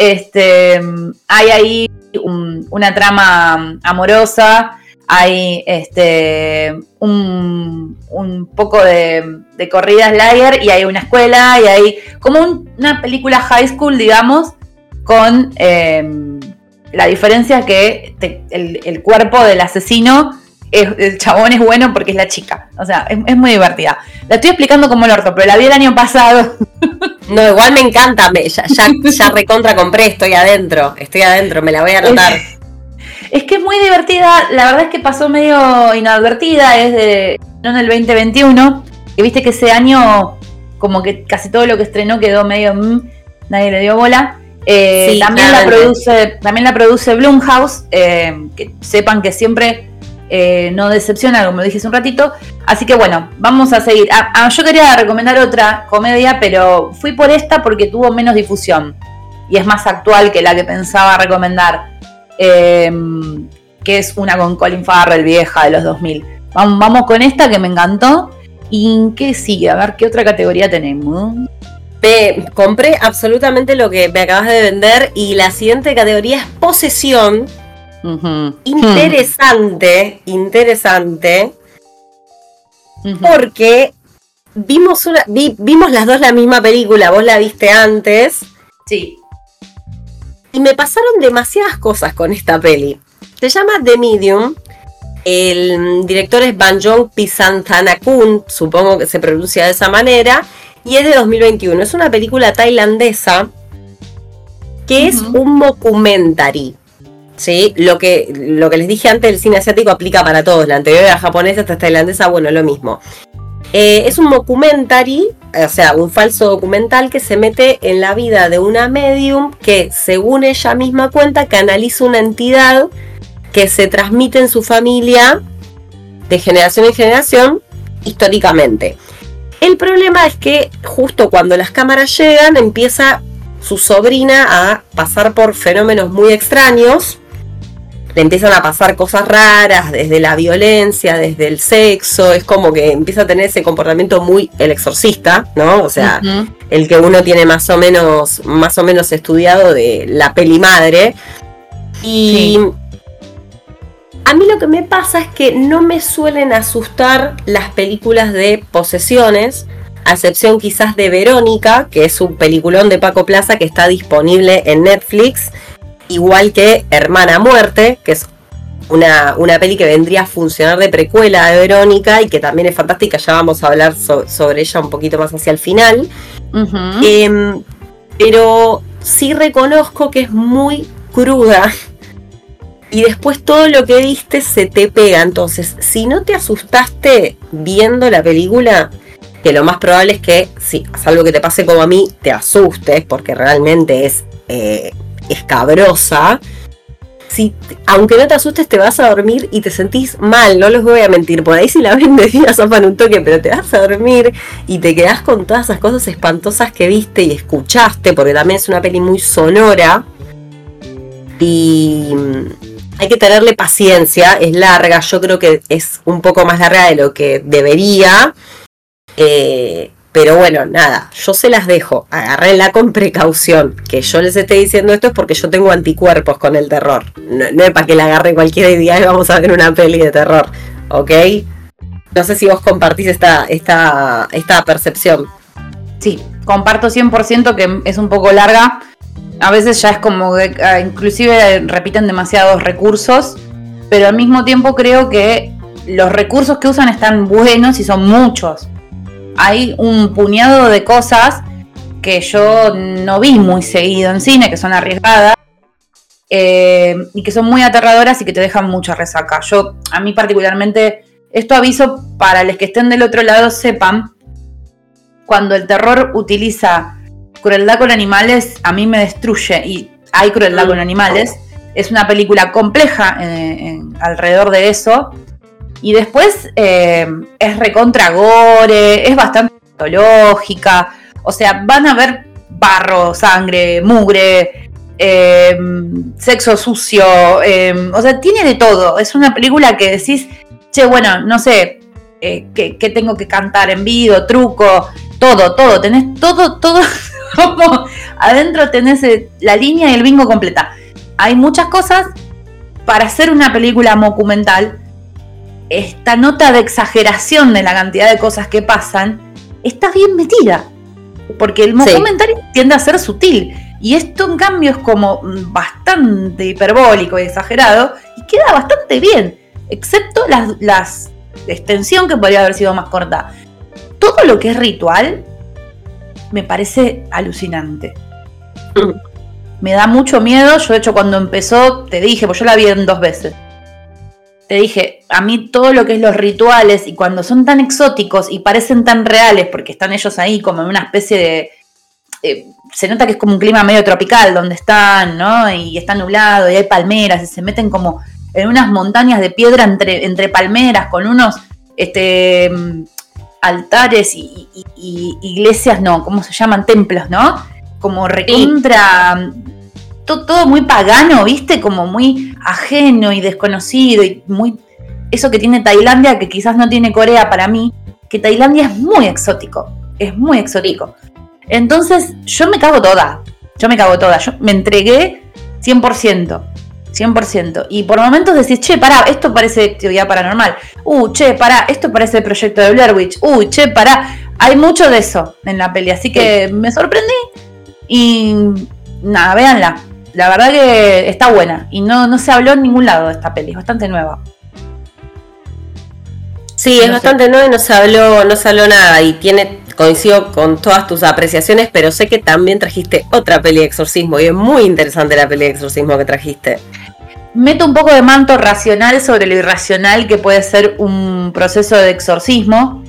este hay ahí una trama amorosa hay este, un, poco de, corridas lager y hay una escuela y hay como una película high school, digamos, con em, la diferencia que el, cuerpo del asesino el chabón es bueno porque es la chica. O sea, es, muy divertida. La estoy explicando como el orto, pero la vi el año pasado. No, igual me encanta. ya, ya, recontra compré, estoy adentro. Estoy adentro, me la voy a anotar. Es, que es muy divertida. La verdad es que pasó medio inadvertida. Es de. No en el 2021. Que viste que ese año, como que casi todo lo que estrenó quedó medio. Mm, nadie le dio bola. Eh, también, la produce, también la produce Blumhouse. Eh, que sepan que siempre eh, no decepciona, como dije hace un ratito. Así que bueno, vamos a seguir. Ah, ah, yo quería recomendar otra comedia, pero fui por esta porque tuvo menos difusión y es más actual que la que pensaba recomendar, em, que es una con Colin Farrell, vieja de los 2000. Vamos, vamos con esta que me encantó. ¿Y qué sigue? A ver, ¿qué otra categoría tenemos? compré absolutamente lo que me acabas de vender y la siguiente categoría es posesión Interesante, interesante. Porque vimos, una, vimos las dos la misma película, vos la viste antes. Sí. Y me pasaron demasiadas cosas con esta peli. Se llama The Medium. El director es Banjong Pisantanakun, supongo que se pronuncia de esa manera. Y es de 2021. Es una película tailandesa que es un documentary. ¿Sí? Lo que, lo que les dije antes, el cine asiático aplica para todos. La anterior era japonesa, es tailandesa, bueno, lo mismo. Eh, es un documentary, o sea, un falso documental que se mete en la vida de una medium que, según ella misma cuenta, canaliza una entidad que se transmite en su familia de generación en generación históricamente. El problema es que justo cuando las cámaras llegan empieza su sobrina a pasar por fenómenos muy extraños le empiezan a pasar cosas raras, desde la violencia, desde el sexo, es como que empieza a tener ese comportamiento muy el exorcista, ¿no? O sea, el que uno tiene más o menos, más o menos estudiado de la peli madre. Y a mí lo que me pasa es que no me suelen asustar las películas de posesiones, a excepción quizás de Verónica, que es un peliculón de Paco Plaza que está disponible en Netflix igual que Hermana Muerte, que es una, una, peli que vendría a funcionar de precuela de Verónica y que también es fantástica, ya vamos a hablar sobre ella un poquito más hacia el final. Em, pero sí reconozco que es muy cruda y después todo lo que viste se te pega. Entonces, si no te asustaste viendo la película, que lo más probable es que, si, salvo que te pase como a mí, te asustes, porque realmente es eh, escabrosa, si, aunque no te asustes, te vas a dormir y te sentís mal, no les voy a mentir. Por ahí si la ven de día zafan un toque, pero te vas a dormir y te quedás con todas esas cosas espantosas que viste y escuchaste, porque también es una peli muy sonora. Y mm, hay que tenerle paciencia, es larga, yo creo que es un poco más larga de lo que debería. Eh, pero bueno, nada, yo se las dejo, agárrenla con precaución. Que yo les esté diciendo esto es porque yo tengo anticuerpos con el terror. No, es para que la agarre cualquier día y vamos a ver una peli de terror, ¿ok? No sé si vos compartís esta, esta, esta percepción. Sí, comparto 100% que es un poco larga. A veces ya es como que ah, inclusive repiten demasiados recursos, pero al mismo tiempo creo que los recursos que usan están buenos y son muchos hay un puñado de cosas que yo no vi muy seguido en cine, que son arriesgadas eh, y que son muy aterradoras y que te dejan mucha resaca. Yo, a mí particularmente, esto aviso para los que estén del otro lado, sepan, cuando el terror utiliza crueldad con animales, a mí me destruye y hay crueldad con animales. Es una película compleja eh, alrededor de eso y después eh, es recontra gore, es bastante patológica. O sea, van a ver barro, sangre, mugre, eh, sexo sucio. Eh, o sea, tiene de todo. Es una película que decís, che, bueno, no sé, ¿qué, tengo que cantar en vivo, truco, todo, todo. Tenés todo, todo. Adentro tenés la línea y el bingo completa. Hay muchas cosas para hacer una película documental esta nota de exageración de la cantidad de cosas que pasan está bien metida. Porque el comentario tiende a ser sutil. Y esto, en cambio, es como bastante hiperbólico y exagerado. Y queda bastante bien. excepto las, las extensión que podría haber sido más corta. Todo lo que es ritual me parece alucinante. Me da mucho miedo. Yo, de hecho, cuando empezó, te dije, pues yo la vi en dos veces. Te dije, a mí todo lo que es los rituales y cuando son tan exóticos y parecen tan reales, porque están ellos ahí como en una especie de. Eh, se nota que es como un clima medio tropical donde están, ¿no? Y está nublado y hay palmeras y se meten como en unas montañas de piedra entre, entre palmeras con unos este, altares y, iglesias, no, ¿cómo se llaman? Templos, ¿no? Como recontra. Todo, muy pagano, ¿viste? Como muy ajeno y desconocido y muy. Eso que tiene Tailandia, que quizás no tiene Corea para mí, que Tailandia es muy exótico. Es muy exótico. Entonces, yo me cago toda. Yo me cago toda. Yo me entregué 100%. 100%. Y por momentos decís, che, pará, esto parece teoría paranormal. Uh, che, pará, esto parece el proyecto de Blair Witch. Uh, che, pará. Hay mucho de eso en la peli, así que me sorprendí. Y nada, véanla. La verdad que está buena. Y no, no se habló en ningún lado de esta peli, es bastante nueva. Sí, es bastante nueva y no se habló, no se habló nada. Y tiene, coincido con todas tus apreciaciones, pero sé que también trajiste otra peli de exorcismo. Y es muy interesante la peli de exorcismo que trajiste meto un poco de manto racional sobre lo irracional que puede ser un proceso de exorcismo.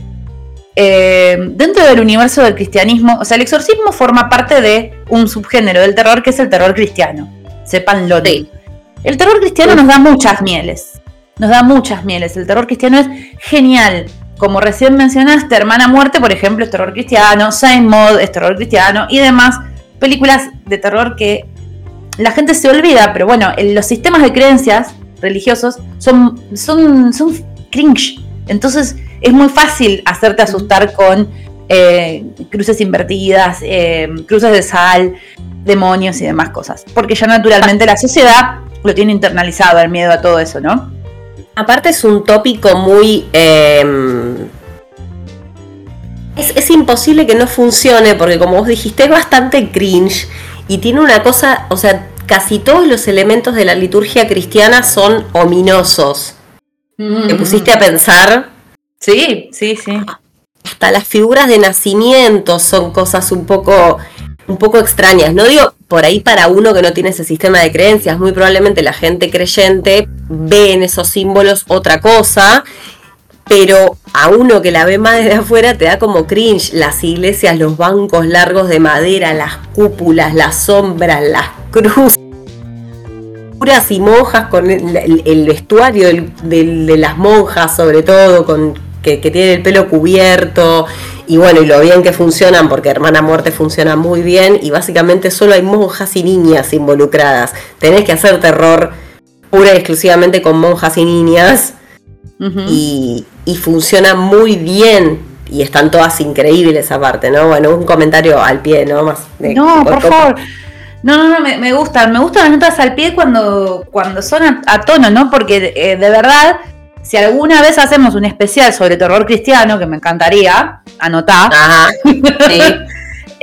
Eh, dentro del universo del cristianismo, o sea, el exorcismo forma parte de un subgénero del terror que es el terror cristiano. Sepanlo de. El terror cristiano nos da muchas mieles. Nos da muchas mieles. El terror cristiano es genial. Como recién mencionaste, Hermana Muerte, por ejemplo, es terror cristiano. Saint Mod es terror cristiano. Y demás películas de terror que la gente se olvida, pero bueno, los sistemas de creencias religiosos son, son, son cringe. Entonces es muy fácil hacerte asustar con eh, cruces invertidas, eh, cruces de sal, demonios y demás cosas. Porque ya naturalmente la sociedad lo tiene internalizado, el miedo a todo eso, ¿no? Aparte es un tópico muy... Em, es, es, imposible que no funcione porque como vos dijiste es bastante cringe y tiene una cosa, o sea, casi todos los elementos de la liturgia cristiana son ominosos. ¿Te pusiste a pensar? Sí, sí, sí. Hasta las figuras de nacimiento son cosas un poco, un poco extrañas. No digo por ahí para uno que no tiene ese sistema de creencias, muy probablemente la gente creyente ve en esos símbolos otra cosa pero a uno que la ve más desde afuera te da como cringe las iglesias, los bancos largos de madera, las cúpulas, las sombras, las cruces y monjas con el, vestuario de las monjas sobre todo, con que, que tienen el pelo cubierto y bueno, y lo bien que funcionan, porque Hermana Muerte funciona muy bien y básicamente solo hay monjas y niñas involucradas. Tenés que hacer terror pura y exclusivamente con monjas y niñas y, funciona muy bien. Y están todas increíbles aparte, ¿no? Bueno, un comentario al pie, ¿no? Más no, por, favor. No, no, no, me, me, gustan. Me gustan las notas al pie cuando, cuando son a, tono, ¿no? Porque eh, de verdad, si alguna vez hacemos un especial sobre terror cristiano, que me encantaría, anotar.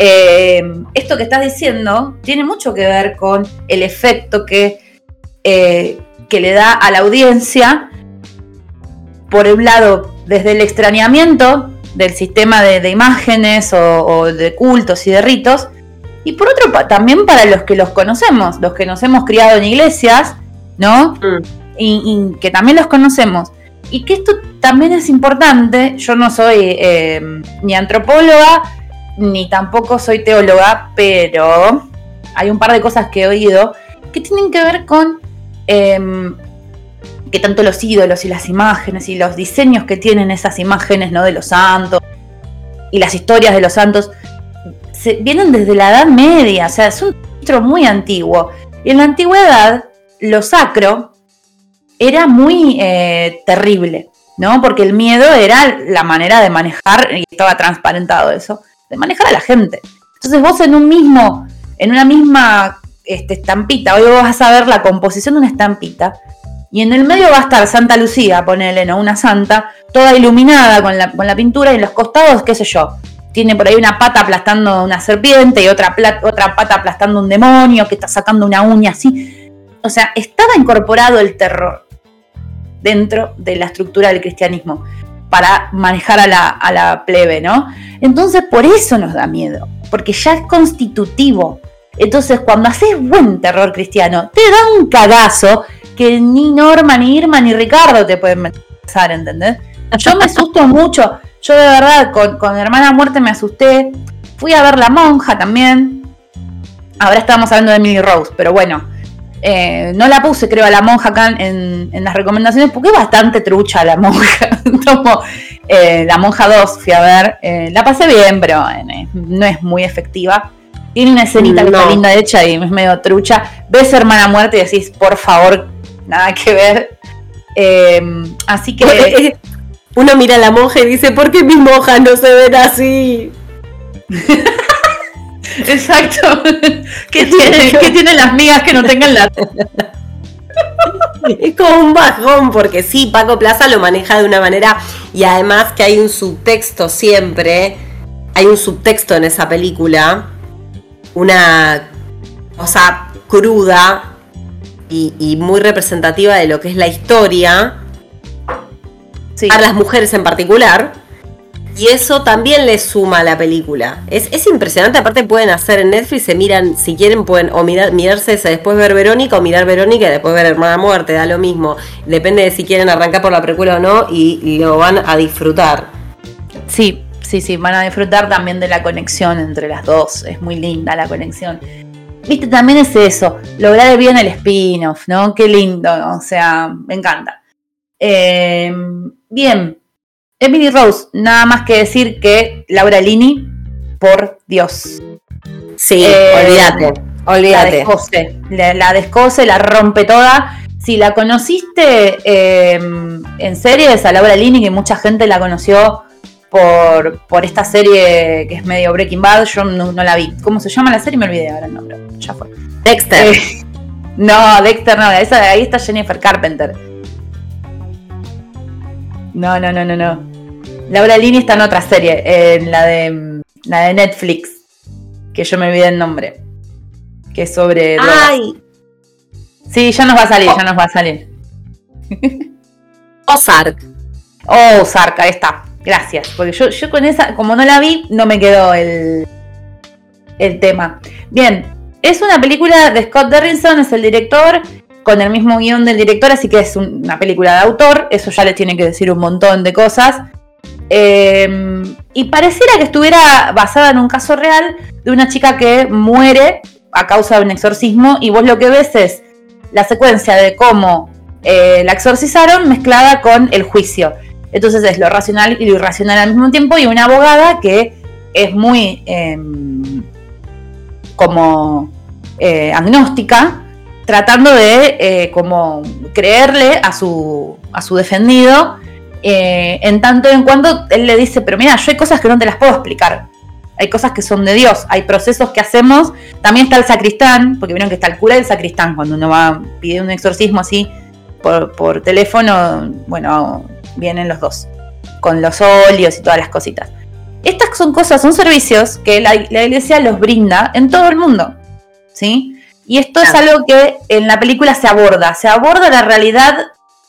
Eh, esto que estás diciendo tiene mucho que ver con el efecto que, eh, que le da a la audiencia por un lado, desde el extrañamiento del sistema de, imágenes o, de cultos y de ritos, y por otro también para los que los conocemos, los que nos hemos criado en iglesias, ¿no? Mm. Y, que también los conocemos. Y que esto también es importante, yo no soy eh, ni antropóloga, ni tampoco soy teóloga, pero hay un par de cosas que he oído que tienen que ver con em, que tanto los ídolos y las imágenes y los diseños que tienen esas imágenes ¿no? de los santos y las historias de los santos vienen desde la Edad Media, o sea, es un registro muy antiguo. Y en la antigüedad, lo sacro era muy eh, terrible, ¿no? Porque el miedo era la manera de manejar, y estaba transparentado eso, de manejar a la gente. Entonces vos en un mismo, en una misma este, estampita, hoy vos vas a ver la composición de una estampita, y en el medio va a estar Santa Lucía, ponele, ¿no? Una santa, toda iluminada con la, con la pintura y en los costados, qué sé yo. Tiene por ahí una pata aplastando una serpiente y otra, otra pata aplastando un demonio que está sacando una uña así. O sea, estaba incorporado el terror. Dentro de la estructura del cristianismo para manejar a la, plebe, ¿no? Entonces por eso nos da miedo, porque ya es constitutivo. Entonces cuando haces buen terror cristiano, te da un cagazo que ni Norma, ni Irma, ni Ricardo te pueden pensar, ¿entendés? Yo me asusto mucho. Yo de verdad con, con Hermana Muerte me asusté. Fui a ver La Monja también. Ahora estábamos hablando de Emily Rose, pero bueno. Eh, no la puse, creo, a la monja acá en, las recomendaciones porque es bastante trucha la monja. Como, eh, la monja 2 fui a ver. Eh, la pasé bien, pero no es muy efectiva. Tiene una escenita que está linda hecha y es medio trucha. Ves Hermana Muerte y decís, por favor, nada que ver. así que. Uno mira a la monja y dice, ¿por qué mis monjas no se ven así? Exacto. ¿Qué tienen, las migas que no tengan la... Es como un bajón, porque sí, Paco Plaza lo maneja de una manera y además que hay un subtexto siempre, hay un subtexto en esa película, una cosa cruda y, y muy representativa de lo que es la historia, sí. a las mujeres en particular, y eso también le suma a la película. Es, impresionante, aparte pueden hacer en Netflix, se miran, si quieren pueden o mirar, mirarse esa, después ver Verónica o mirar Verónica y después ver Hermana Muerte, da lo mismo. Depende de si quieren arrancar por la precuela o no y, lo van a disfrutar. Sí, sí, sí, van a disfrutar también de la conexión entre las dos. Es muy linda la conexión. Viste, también es eso, lograr bien el spin-off, ¿no? Qué lindo, o sea, me encanta. Eh, bien, Emily Rose, nada más que decir que Laura Lini, por Dios. Sí, eh, olvídate, olvídate. La descose, la, la rompe toda. Si la conociste eh, en series, a Laura Lini, que mucha gente la conoció por, por esta serie que es medio Breaking Bad, yo no, la vi. ¿Cómo se llama la serie? Me olvidé ahora el nombre. Ya fue. Dexter. Eh, no, Dexter no, esa, ahí está Jennifer Carpenter. No, no, no, no, no. Laura Lini está en otra serie, en la de la de Netflix, que yo me olvidé el nombre. Que es sobre. ¡Ay! Sí, ya nos va a salir, ya nos va a salir. Ozark. Ozark, ahí está. Gracias. Porque yo, yo con esa, como no la vi, no me quedó el, el tema. Bien, es una película de Scott Derrickson, es el director con el mismo guion del director, así que es una película de autor, eso ya les tiene que decir un montón de cosas. Em, y pareciera que estuviera basada en un caso real de una chica que muere a causa de un exorcismo y vos lo que ves es la secuencia de cómo eh, la exorcizaron mezclada con el juicio. Entonces es lo racional y lo irracional al mismo tiempo y una abogada que es muy em, como eh, agnóstica tratando de eh, como creerle a su, a su defendido, eh, en tanto en cuanto él le dice, pero mira, yo hay cosas que no te las puedo explicar. Hay cosas que son de Dios, hay procesos que hacemos. También está el sacristán, porque vieron que está el cura y el sacristán. Cuando uno va a pedir un exorcismo así por, por teléfono, bueno, vienen los dos, con los óleos y todas las cositas. Estas son cosas, son servicios que la, la iglesia los brinda en todo el mundo. ¿Sí? Y esto es algo que en la película se aborda, se aborda la realidad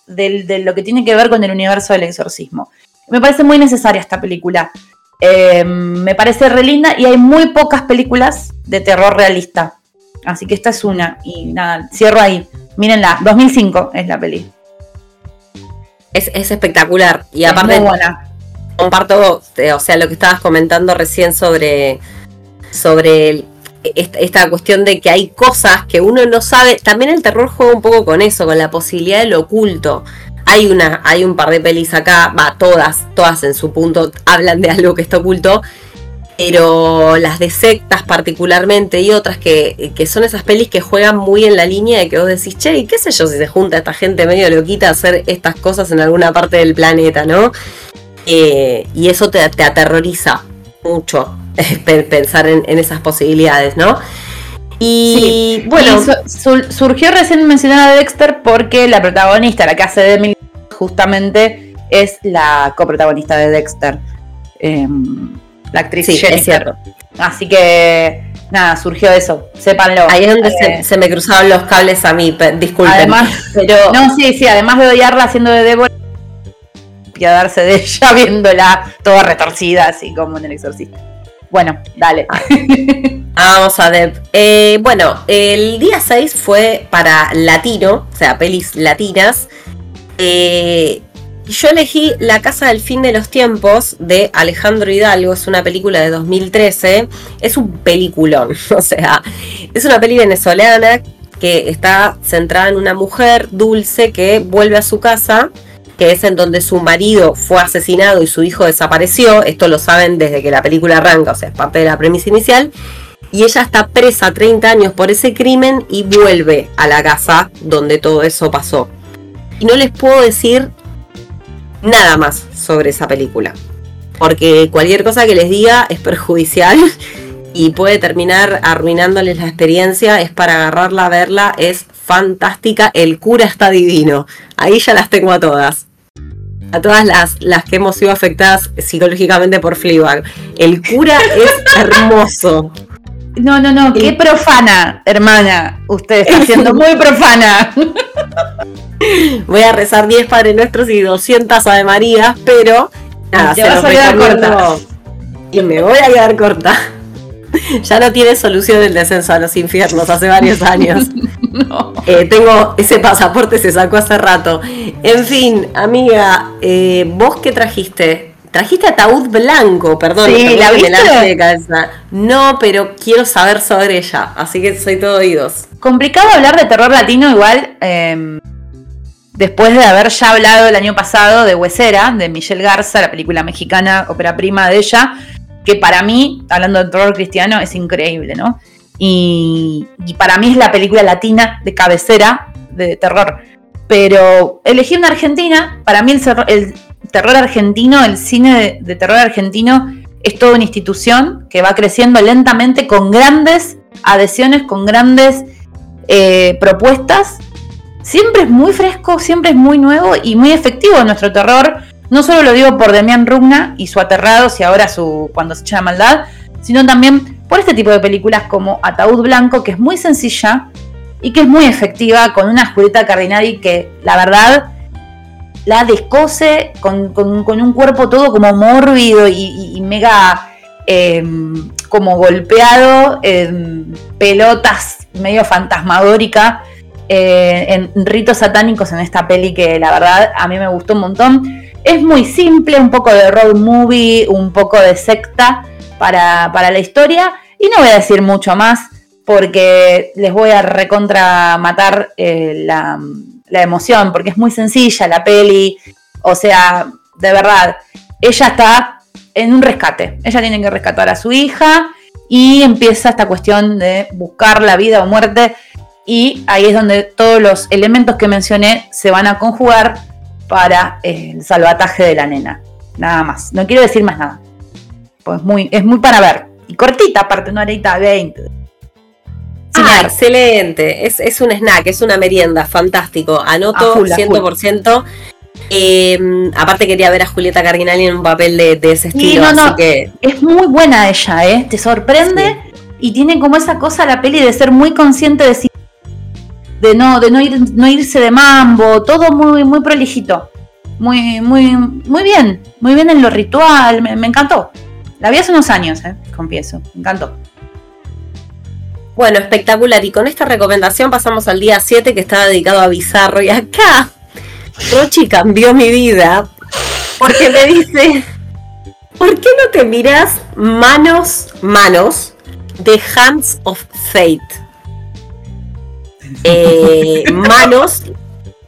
de lo que tiene que ver con el universo del exorcismo. Me parece muy necesaria esta película. Eh, me parece re linda y hay muy pocas películas de terror realista. Así que esta es una. Y nada, cierro ahí. Mírenla, 2005 es la peli. Es, espectacular. Y aparte, comparto, o sea, lo que estabas comentando recién sobre, sobre el, esta, cuestión de que hay cosas que uno no sabe. También el terror juega un poco con eso, con la posibilidad de lo oculto. Hay, una, hay un par de pelis acá, va, todas, todas en su punto hablan de algo que está oculto, pero las de sectas particularmente y otras que, son esas pelis que juegan muy en la línea de que vos decís, che, qué sé yo si se junta esta gente medio loquita a hacer estas cosas en alguna parte del planeta, ¿no? Eh, y eso te, te aterroriza mucho. pensar en, esas posibilidades, ¿no? Y bueno, surgió recién mencionada Dexter porque la protagonista, la que hace de Emily, justamente es la coprotagonista de Dexter, em, la actriz sí, Jennifer. Así que nada, surgió eso, sépanlo. Ahí es donde se, eh, me cruzaron los cables a mí, disculpen. Además, pero... No, sí, sí, además de odiarla haciendo de Débora, darse de ella viéndola toda retorcida, así como en el exorcista. Bueno, dale. Ah, vamos a ver. Eh, bueno, el día 6 fue para latino, o sea, pelis latinas. Eh, yo elegí La Casa del Fin de los Tiempos de Alejandro Hidalgo, es una película de 2013, es un peliculón, o sea, es una peli venezolana que está centrada en una mujer dulce que vuelve a su casa, que es en donde su marido fue asesinado y su hijo desapareció, esto lo saben desde que la película arranca, o sea, es parte de la premisa inicial, y ella está presa 30 años por ese crimen y vuelve a la casa donde todo eso pasó. Y no les puedo decir nada más sobre esa película. Porque cualquier cosa que les diga es perjudicial y puede terminar arruinándoles la experiencia. Es para agarrarla, verla, es fantástica. El cura está divino. Ahí ya las tengo a todas. A todas las, las que hemos sido afectadas psicológicamente por Fleabag. El cura es hermoso. No, no, no, qué profana, hermana. Usted está siendo muy profana. Voy a rezar 10 Padres Nuestros y 200 Ave Marías, pero nada, se vas a quedar corta. Y me voy a quedar corta. Ya no tiene solución el descenso a los infiernos hace varios años. Eh, tengo ese pasaporte, se sacó hace rato. En fin, amiga, eh, ¿vos qué trajiste? Trajiste ataúd blanco, perdón. Sí, ¿la viste? De cabeza. No, pero quiero saber sobre ella, así que soy todo oídos. Complicado hablar de terror latino igual. Eh, después de haber ya hablado el año pasado de Huesera, de Michelle Garza, la película mexicana, ópera prima de ella, que para mí, hablando de terror cristiano, es increíble, ¿no? Y, para mí es la película latina de cabecera de terror. Pero elegí una argentina, para mí el, terror argentino, el cine de, terror argentino es toda una institución que va creciendo lentamente con grandes adhesiones, con grandes eh, propuestas siempre es muy fresco, siempre es muy nuevo y muy efectivo nuestro terror. No solo lo digo por Demian Rugna y su Aterrados y ahora su Cuando se echa la maldad, sino también por este tipo de películas como Ataúd Blanco, que es muy sencilla y que es muy efectiva, con una Julieta Cardinali que la verdad la descose con, un cuerpo todo como mórbido y, mega em, como golpeado, en pelotas medio fantasmagórica eh, en ritos satánicos en esta peli que la verdad a mí me gustó un montón. Es muy simple, un poco de road movie, un poco de secta para, la historia. Y no voy a decir mucho más porque les voy a recontra matar eh, la, la emoción, porque es muy sencilla la peli. O sea, de verdad, ella está en un rescate. Ella tiene que rescatar a su hija y empieza esta cuestión de buscar la vida o muerte y ahí es donde todos los elementos que mencioné se van a conjugar para el salvataje de la nena. Nada más. No quiero decir más nada. Pues muy, es muy para ver. Y cortita, aparte, una horita 20. Ah, excelente. Es, un snack, es una merienda, fantástico. Anoto 100%. Em, aparte quería ver a Julieta Cardinali en un papel de, ese estilo. que... Es muy buena ella, ¿eh? Te sorprende y tiene como esa cosa la peli de ser muy consciente de sí de no, de no, ir, no irse de mambo, todo muy, muy prolijito. Muy, muy, muy bien, muy bien en lo ritual, me, encantó. La vi hace unos años, eh, confieso, me encantó. Bueno, espectacular. Y con esta recomendación pasamos al día 7 que estaba dedicado a Bizarro. Y acá, Rochi cambió mi vida porque me dice, ¿por qué no te miras manos, manos de Hands of Fate? Eh, manos,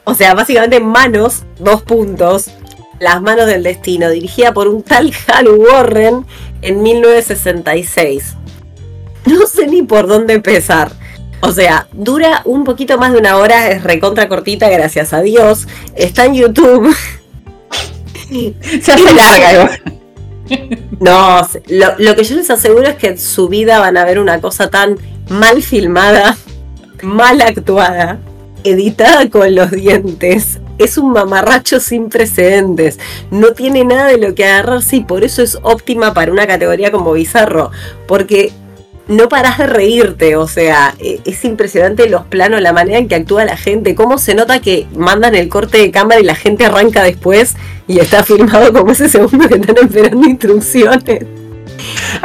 o sea, básicamente manos, dos puntos, Las manos del destino, dirigida por un tal Hal Warren en 1966. No sé ni por dónde empezar. O sea, dura un poquito más de una hora, es recontra cortita, gracias a Dios. Está en YouTube. Se hace larga No, lo, lo, que yo les aseguro es que en su vida van a ver una cosa tan mal filmada mal actuada, editada con los dientes. Es un mamarracho sin precedentes. No tiene nada de lo que agarrarse y por eso es óptima para una categoría como Bizarro. Porque no parás de reírte, o sea, e, es impresionante los planos, la manera en que actúa la gente, cómo se nota que mandan el corte de cámara y la gente arranca después y está filmado como ese segundo que están esperando instrucciones.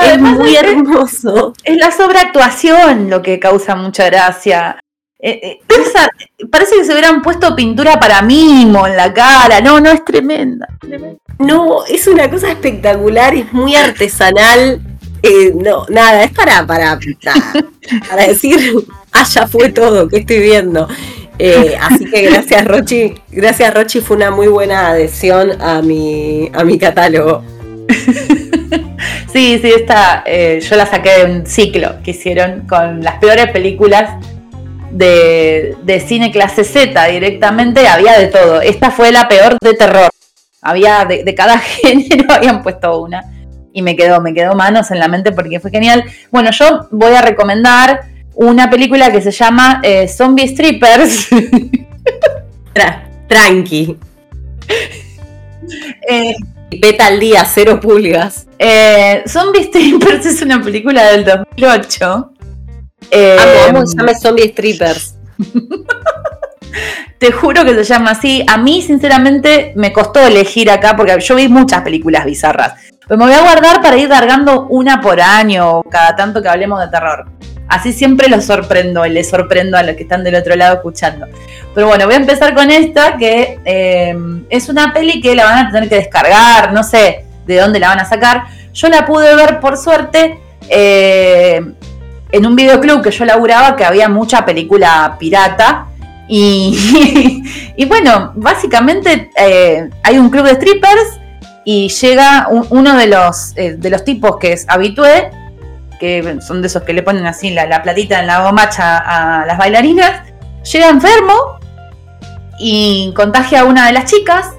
Es muy hermoso. Es, la sobreactuación lo que causa mucha gracia. Eh, eh, parece que se hubieran puesto pintura para mimo en la cara. No, no, es tremenda. No, es una cosa espectacular, es muy artesanal. Eh, no, nada, es para, para, para decir, allá fue todo que estoy viendo. Eh, así que gracias Rochi, gracias Rochi, fue una muy buena adhesión a mi, a mi catálogo. Sí, sí, esta eh, yo la saqué de un ciclo que hicieron con las peores películas de, de, cine clase Z directamente, había de todo. Esta fue la peor de terror. Había de, de cada género, habían puesto una y me quedó, me quedó manos en la mente porque fue genial. Bueno, yo voy a recomendar una película que se llama eh, Zombie Strippers. tranqui. Eh, Beta al día, cero pulgas. Eh, Zombie Strippers es una película del 2008. Eh, amo, se llama Zombie Strippers. Te juro que se llama así. A mí, sinceramente, me costó elegir acá porque yo vi muchas películas bizarras. Pues me voy a guardar para ir largando una por año, cada tanto que hablemos de terror. Así siempre los sorprendo y les sorprendo a los que están del otro lado escuchando. Pero bueno, voy a empezar con esta, que em, es una peli que la van a tener que descargar, no sé de dónde la van a sacar. Yo la pude ver por suerte eh, en un videoclub que yo laburaba, que había mucha película pirata. Y, y bueno, básicamente eh, hay un club de strippers y llega uno de los, eh, de los tipos que es habitué, que son de esos que le ponen así la, platita en la gomacha a las bailarinas, llega enfermo y contagia a una de las chicas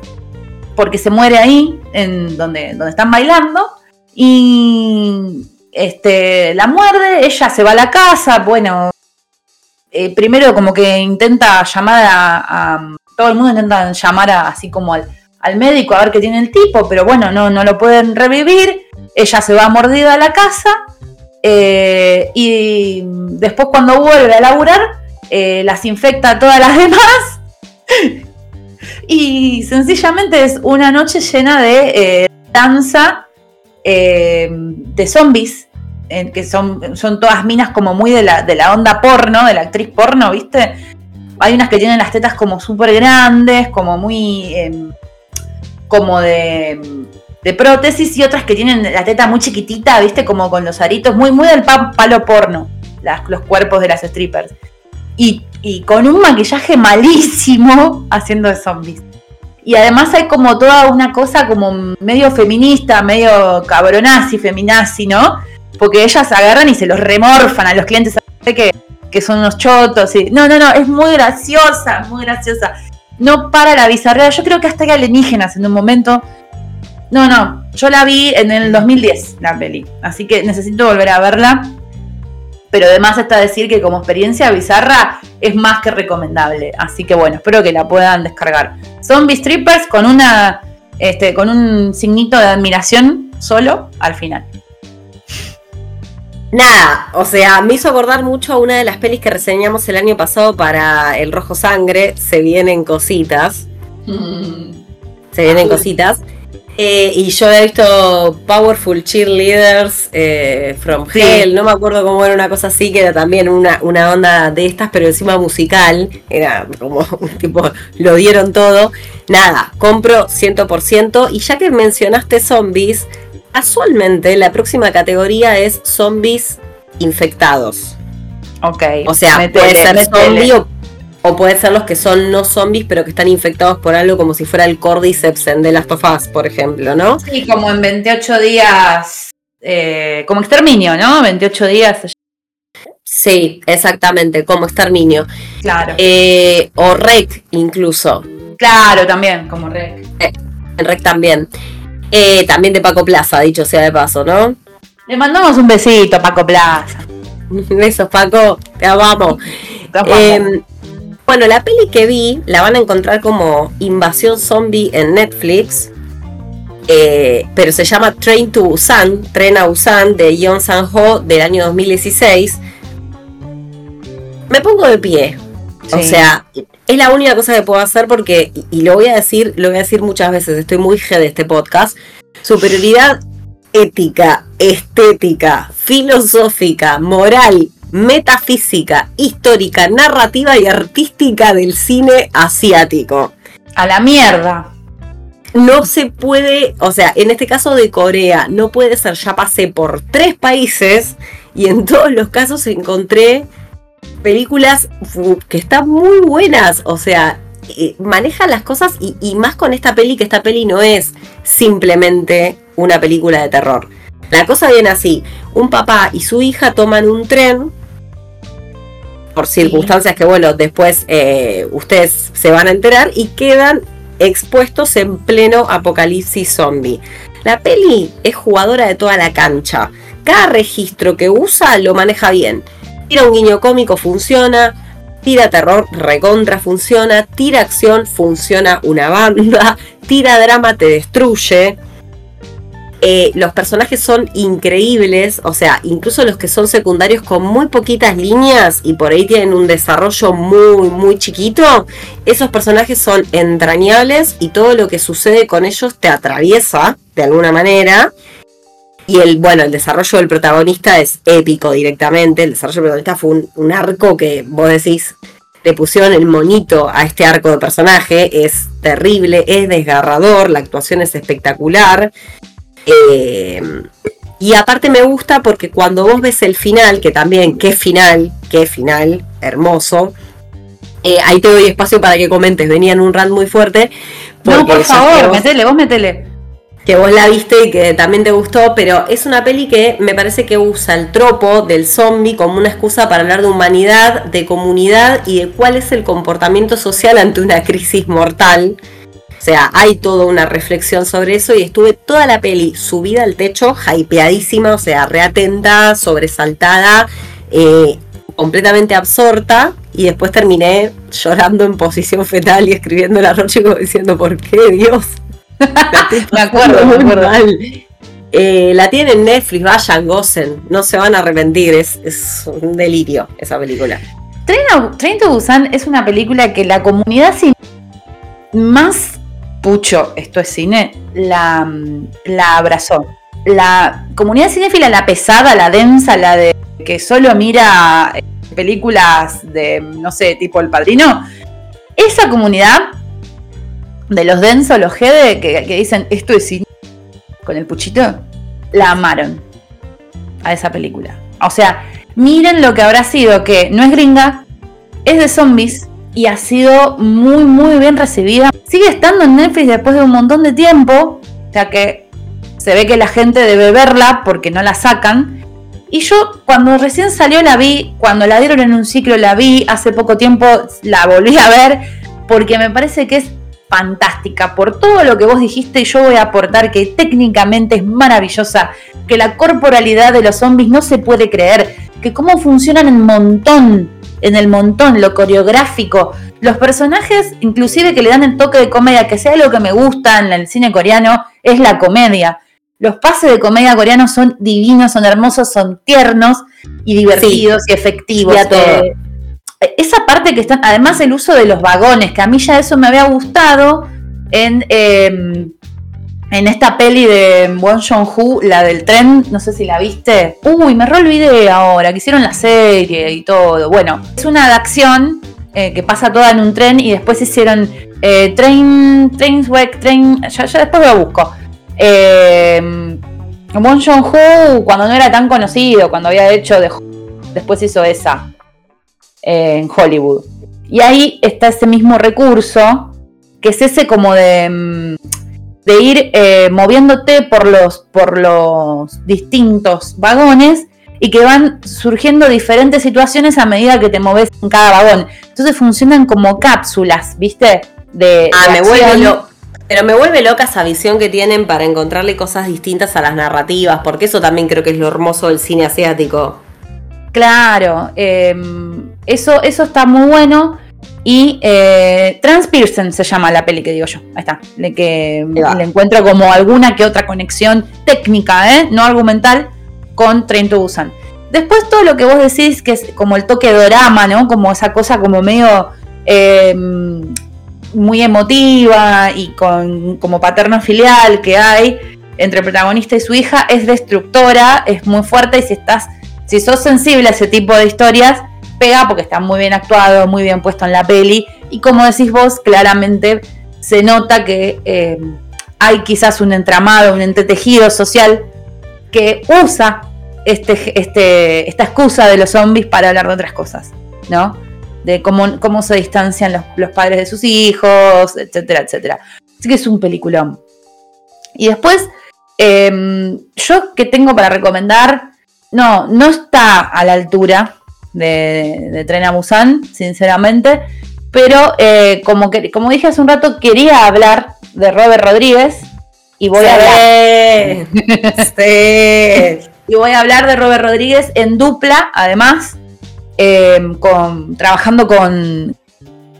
porque se muere ahí, en donde, donde están bailando, y este, la muerde, ella se va a la casa, bueno, eh, primero como que intenta llamar a, a, todo el mundo intenta llamar a, así como al, al médico a ver qué tiene el tipo, pero bueno, no, no lo pueden revivir. Ella se va mordida a la casa eh, y después cuando vuelve a laburar eh, las infecta a todas las demás. y sencillamente es una noche llena de eh, danza de zombies, que son, son todas minas como muy de la, de la onda porno, de la actriz porno, ¿viste? Hay unas que tienen las tetas como súper grandes, como muy em, como de, prótesis y otras que tienen la teta muy chiquitita, viste, como con los aritos, muy, muy del palo porno, los cuerpos de las strippers. Y, con un maquillaje malísimo haciendo de zombies. Y además hay como toda una cosa como medio feminista, medio cabronazi, feminazi, ¿no? Porque ellas agarran y se los remorfan a los clientes que, que son unos chotos. Y... No, no, no, es muy graciosa, muy graciosa no para la bizarrea. Yo creo que hasta hay alienígenas en un momento. No, no, yo la vi en el 2010, la peli. Así que necesito volver a verla. Pero además está decir que como experiencia bizarra es más que recomendable. Así que bueno, espero que la puedan descargar. Zombie Strippers con una. Este, con un signito de admiración solo al final. Nada, o sea, me hizo acordar mucho a una de las pelis que reseñamos el año pasado para El Rojo Sangre, Se vienen cositas. Mm. Se vienen cositas. Eh, y yo he visto Powerful Cheerleaders eh, from Hell, no me acuerdo cómo era una cosa así, que era también una, una onda de estas, pero encima musical. Era como, tipo, lo dieron todo. Nada, compro 100%. Y ya que mencionaste zombies, Casualmente, la próxima categoría es zombies infectados. Ok. O sea, puede ser zombie o, puede ser los que son no zombies, pero que están infectados por algo como si fuera el Cordyceps en The Last of Us, por ejemplo, ¿no? Sí, como en 28 días, eh, como exterminio, ¿no? 28 días. Sí, exactamente, como exterminio. Claro. Eh, o REC incluso. Claro, también, como REC. Eh, REC también. Eh, también de Paco Plaza, dicho sea de paso, ¿no? Le mandamos un besito, Paco Plaza. Besos, Paco, te amamos. Em, bueno, la peli que vi la van a encontrar como Invasión Zombie en Netflix. eh, pero se llama Train to Busan, Tren a Busan, de Yeon Sang-ho del año 2016. Me pongo de pie. O sea, es la única cosa que puedo hacer porque, y lo voy a decir, lo voy a decir muchas veces, estoy muy G de este podcast. Superioridad ética, estética, filosófica, moral, metafísica, histórica, narrativa y artística del cine asiático. A la mierda no se puede, o sea, en este caso de Corea, no puede ser, ya pasé por tres países y en todos los casos encontré películas que están muy buenas, o sea, eh, maneja las cosas y, y, más con esta peli, que esta peli no es simplemente una película de terror. La cosa viene así, un papá y su hija toman un tren por circunstancias que, bueno, después eh, ustedes se van a enterar y quedan expuestos en pleno apocalipsis zombie. La peli es jugadora de toda la cancha. Cada registro que usa lo maneja bien. Tira un guiño cómico, funciona. Tira terror, recontra, funciona. Tira acción, funciona una banda. Tira drama, te destruye. Eh, los personajes son increíbles, o sea, incluso los que son secundarios con muy poquitas líneas y por ahí tienen un desarrollo muy, muy chiquito, esos personajes son entrañables y todo lo que sucede con ellos te atraviesa de alguna manera. Y el, bueno, el desarrollo del protagonista es épico directamente. El desarrollo del protagonista fue un, un arco que vos decís, le pusieron el monito a este arco de personaje. Es terrible, es desgarrador, la actuación es espectacular. Eh, y aparte me gusta porque cuando vos ves el final, que también, qué final, qué final, hermoso. Eh, ahí te doy espacio para que comentes, venían un rant muy fuerte. No, por favor, metele, vos metele. Que vos la viste y que también te gustó, pero es una peli que me parece que usa el tropo del zombie como una excusa para hablar de humanidad, de comunidad y de cuál es el comportamiento social ante una crisis mortal o sea, hay toda una reflexión sobre eso y estuve toda la peli subida al techo, hypeadísima, o sea, reatenta, sobresaltada, eh, completamente absorta y después terminé llorando en posición fetal y escribiendo la noche como diciendo, ¿por qué Dios? me acuerdo, me acuerdo. Eh, la tienen en Netflix, vayan, gocen, no se van a arrepentir, es, es un delirio esa película. Train to Busan es una película que la comunidad sin más pucho, esto es cine, la, la abrazó. La comunidad cinéfila, la pesada, la densa, la de que solo mira eh, películas de, no sé, tipo El Padrino, esa comunidad de los densos, los que, que dicen esto es cine, con el puchito, la amaron a esa película. O sea, miren lo que habrá sido, que no es gringa, es de zombies, y ha sido muy, muy bien recibida. Sigue estando en Netflix después de un montón de tiempo, o sea que se ve que la gente debe verla porque no la sacan. Y yo cuando recién salió la vi, cuando la dieron en un ciclo la vi, hace poco tiempo la volví a ver, porque me parece que es fantástica. Por todo lo que vos dijiste, yo voy a aportar que técnicamente es maravillosa, que la corporalidad de los zombies no se puede creer, que cómo funcionan en montón en el montón, lo coreográfico, los personajes, inclusive que le dan el toque de comedia, que sea lo que me gusta en el cine coreano, es la comedia. Los pases de comedia coreanos son divinos, son hermosos, son tiernos y divertidos y efectivos. Eh, esa parte que están, además el uso de los vagones, que a mí ya eso me había gustado en, em, en esta peli de Won Jong-hu, la del tren, no sé si la viste. Uy, me olvidé ahora, que hicieron la serie y todo. Bueno, es una de acción eh, que pasa toda en un tren y después hicieron eh, Train, Trainswreck, Train, ya, ya, después lo busco. Won Jong-hu, cuando no era tan conocido, cuando había hecho, de, después hizo esa eh, en Hollywood. Y ahí está ese mismo recurso, que es ese como de mm, de ir eh, moviéndote por los, por los distintos vagones y que van surgiendo diferentes situaciones a medida que te moves en cada vagón. Entonces funcionan como cápsulas, ¿viste? De, ah, me vuelve Pero me vuelve loca esa visión que tienen para encontrarle cosas distintas a las narrativas, porque eso también creo que es lo hermoso del cine asiático. Claro, em, eso, eso está muy bueno. Y eh, Transpiercen se llama la peli que digo yo. Ahí está. Le, que le encuentro como alguna que otra conexión técnica, ¿eh? no argumental, con Train to Busan. Después todo lo que vos decís, que es como el toque dorama, ¿no? Como esa cosa como medio em, muy emotiva y con como paterno filial que hay entre el protagonista y su hija, es destructora, es muy fuerte y si estás, si sos sensible a ese tipo de historias, pega porque está muy bien actuado, muy bien puesto en la peli. Y como decís vos, claramente se nota que eh, hay quizás un entramado, un entretejido social que usa este, este, esta excusa de los zombies para hablar de otras cosas, ¿no? De cómo, cómo se distancian los, padres de sus hijos, etcétera, etcétera. Así que es un peliculón. Y después, em, yo que tengo para recomendar, no, no está a la altura de, de Tren a Busan, sinceramente. Pero eh, como, que, como dije hace un rato, quería hablar de Robert Rodríguez. Y voy a hablar. y voy a hablar de Robert Rodríguez en dupla, además, em, con, trabajando con,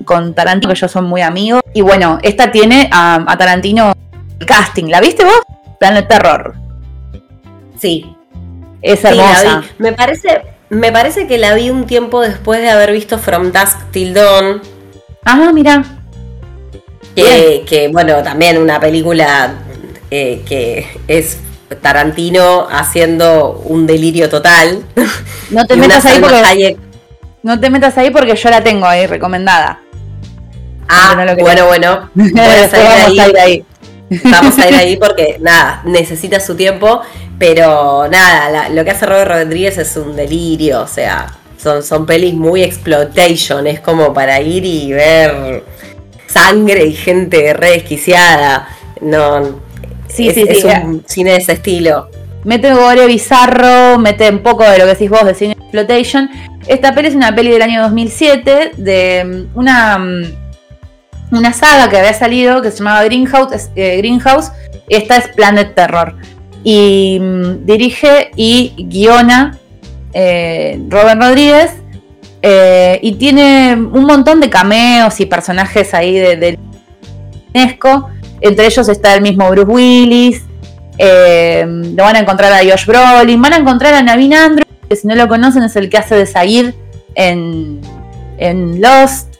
con Tarantino, que ellos son muy amigos. Y bueno, esta tiene a, Tarantino el casting. ¿La viste vos? Planet Terror. Sí. Es hermosa. Me parece, me parece que la vi un tiempo después de haber visto From Dusk Till Dawn. Ah, mira. Que, bueno, también una película eh, que es Tarantino haciendo un delirio total. No te metas ahí porque. No te metas ahí porque yo la tengo ahí recomendada. Ah, bueno, bueno. vamos a ir ahí. Vamos a ir ahí porque, nada, necesita su tiempo. Pero nada, lo que hace Robert Rodríguez es un delirio, o sea, son, son pelis muy exploitation, es como para ir y ver sangre y gente re desquiciada. No, sí, es, sí, es un cine de ese estilo. Mete gore bizarro, mete un poco de lo que decís vos de cine exploitation. Esta peli es una peli del año 2007 de mm, una, mm, una saga que había salido que se llamaba Greenhouse. Eh, Greenhouse esta es Planet Terror y mm, dirige y guiona eh, Robert Rodríguez eh, y tiene un montón de cameos y personajes ahí de, de UNESCO. Entre ellos está el mismo Bruce Willis. Eh, lo van a encontrar a Josh Brolin. Van a encontrar a Navin Andrews, que si no lo conocen es el que hace de Said en, en Lost.